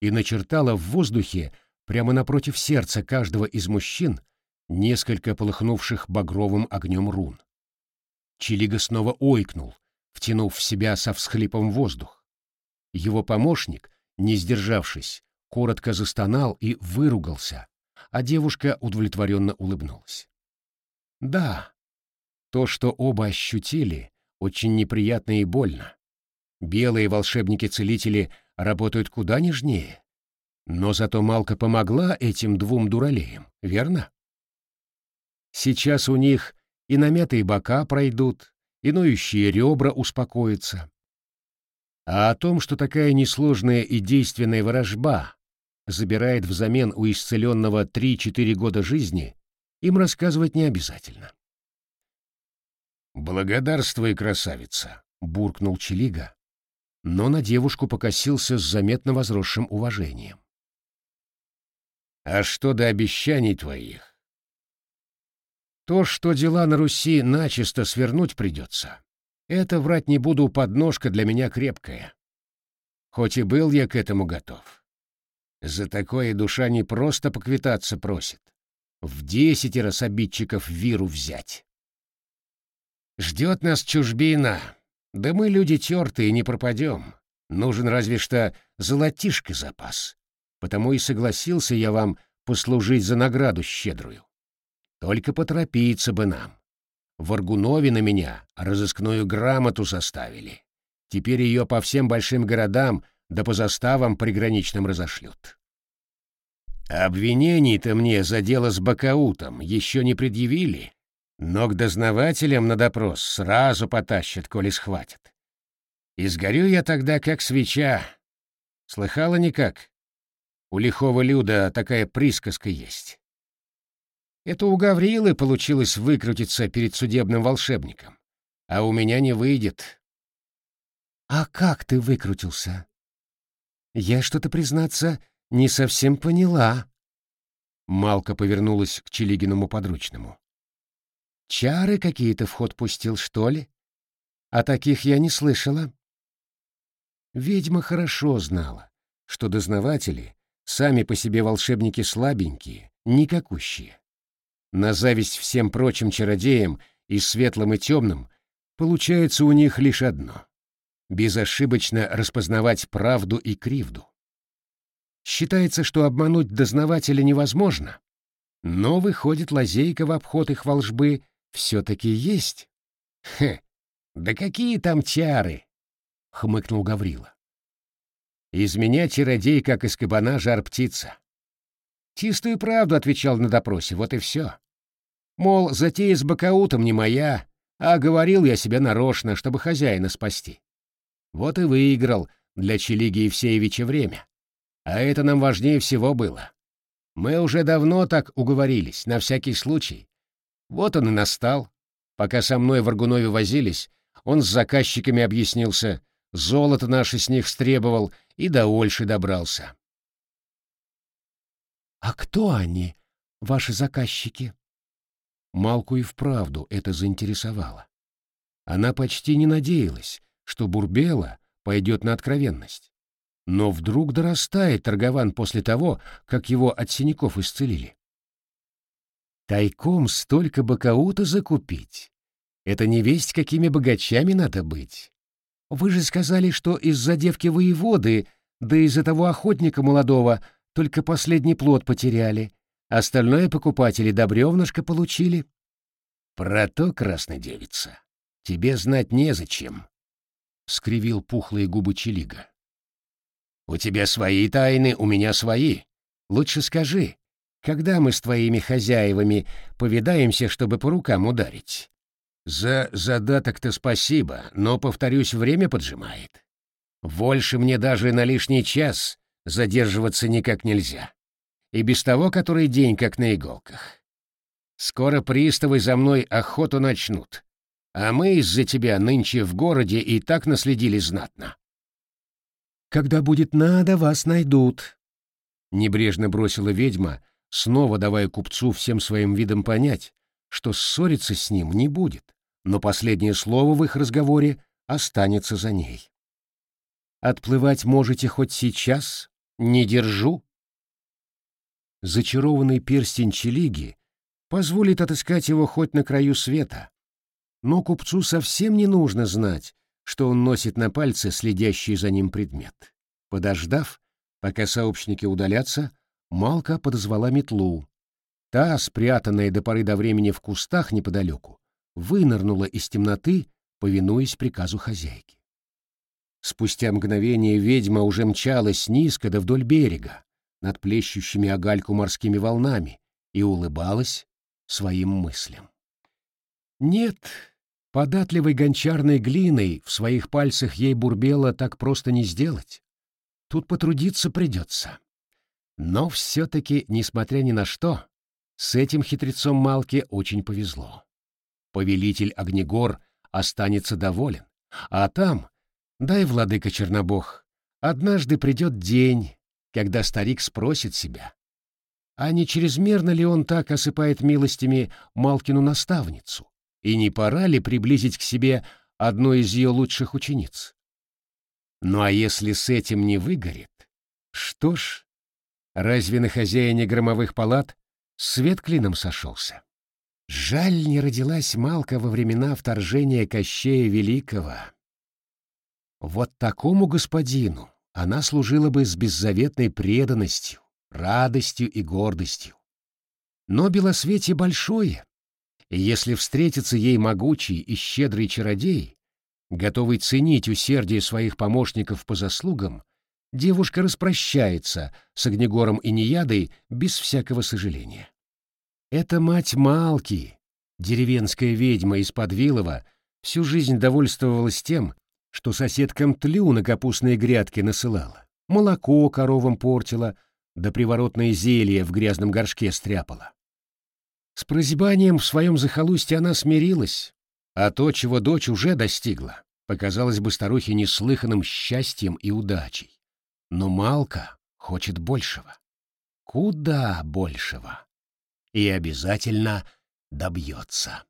и начертала в воздухе прямо напротив сердца каждого из мужчин несколько полыхнувших багровым огнем рун. Чилига снова ойкнул, втянув в себя со всхлипом воздух. Его помощник, не сдержавшись, коротко застонал и выругался, а девушка удовлетворенно улыбнулась. Да, то, что оба ощутили, очень неприятно и больно. Белые волшебники-целители работают куда нежнее. Но зато Малка помогла этим двум дуралеям, верно? Сейчас у них и намятые бока пройдут, и ноющие ребра успокоятся. А о том, что такая несложная и действенная ворожба забирает взамен у исцеленного 3-4 года жизни, им рассказывать не обязательно. «Благодарствуй, красавица!» — буркнул Челига, но на девушку покосился с заметно возросшим уважением. «А что до обещаний твоих? То, что дела на Руси начисто свернуть придется, это, врать не буду, подножка для меня крепкая. Хоть и был я к этому готов. За такое душа не просто поквитаться просит, в десятеро с обидчиков виру взять. Ждет нас чужбина, да мы люди тертые, не пропадем. Нужен разве что золотишко запас. Потому и согласился я вам послужить за награду щедрую. Только поторопиться бы нам. В Аргунове на меня разыскную грамоту составили. Теперь ее по всем большим городам да по заставам приграничным разошлют. Обвинений-то мне за дело с Бакаутом еще не предъявили, но к дознавателям на допрос сразу потащат, коли схватят. И сгорю я тогда, как свеча. Слыхала никак? У лихого люда такая присказка есть. Это у Гаврилы получилось выкрутиться перед судебным волшебником, а у меня не выйдет. А как ты выкрутился? Я что-то, признаться, не совсем поняла. Малка повернулась к Челигиному подручному. Чары какие-то в ход пустил, что ли? А таких я не слышала. Ведьма хорошо знала, что дознаватели сами по себе волшебники слабенькие, никакущие. На зависть всем прочим чародеям и светлым и темным получается у них лишь одно — безошибочно распознавать правду и кривду. Считается, что обмануть дознавателя невозможно, но, выходит, лазейка в обход их волжбы все-таки есть. Хе, да какие там чары! — хмыкнул Гаврила. Из меня чародей, как из кабана, жар-птица. Чистую правду отвечал на допросе, вот и все. Мол, затея с бакаутом не моя, а говорил я себе нарочно, чтобы хозяина спасти. Вот и выиграл для Челиги Евсеевича время. А это нам важнее всего было. Мы уже давно так уговорились, на всякий случай. Вот он и настал. Пока со мной в Аргунове возились, он с заказчиками объяснился, золото наше с них стребовал и до Ольши добрался. «А кто они, ваши заказчики?» Малку и вправду это заинтересовало. Она почти не надеялась, что Бурбела пойдет на откровенность. Но вдруг дорастает торгован после того, как его от синяков исцелили. Тайком столько бакаута закупить. Это не весть, какими богачами надо быть. Вы же сказали, что из-за девки воеводы, да из-за того охотника молодого, только последний плод потеряли. Остальное покупатели до бревнышка получили. Про то, красная девица, тебе знать незачем, — скривил пухлые губы Челига. У тебя свои тайны, у меня свои. Лучше скажи, когда мы с твоими хозяевами повидаемся, чтобы по рукам ударить? За задаток-то спасибо, но, повторюсь, время поджимает. Больше мне даже на лишний час задерживаться никак нельзя и без того который день как на иголках. Скоро приставы за мной охоту начнут, а мы из-за тебя нынче в городе и так наследили знатно. Когда будет надо, вас найдут. Небрежно бросила ведьма, снова давая купцу всем своим видом понять, что ссориться с ним не будет, но последнее слово в их разговоре останется за ней. Отплывать можете хоть сейчас, не держу, Зачарованный перстень Челиги позволит отыскать его хоть на краю света. Но купцу совсем не нужно знать, что он носит на пальце следящий за ним предмет. Подождав, пока сообщники удалятся, Малка подозвала метлу. Та, спрятанная до поры до времени в кустах неподалеку, вынырнула из темноты, повинуясь приказу хозяйки. Спустя мгновение ведьма уже мчалась низко да вдоль берега, над плещущими о гальку морскими волнами и улыбалась своим мыслям. Нет, податливой гончарной глиной в своих пальцах ей бурбела так просто не сделать. Тут потрудиться придется. Но все-таки, несмотря ни на что, с этим хитрецом Малке очень повезло. Повелитель Огнегор останется доволен, а там, дай владыка Чернобог, однажды придет день, когда старик спросит себя, а не чрезмерно ли он так осыпает милостями Малкину наставницу, и не пора ли приблизить к себе одну из ее лучших учениц? Ну а если с этим не выгорит, что ж, разве на хозяине громовых палат свет клином сошелся? Жаль, не родилась Малка во времена вторжения Кощея Великого. Вот такому господину она служила бы с беззаветной преданностью, радостью и гордостью. Но белосветие большое, если встретится ей могучий и щедрый чародей, готовый ценить усердие своих помощников по заслугам, девушка распрощается с Огнегором и Неядой без всякого сожаления. Это мать Малки, деревенская ведьма из Подвилова, всю жизнь довольствовалась тем, что соседкам тлю на капустные грядки насылала, молоко коровам портила, да приворотное зелье в грязном горшке стряпала. С прозябанием в своем захолустье она смирилась, а то, чего дочь уже достигла, показалось бы старухе неслыханным счастьем и удачей. Но Малка хочет большего. Куда большего. И обязательно добьется.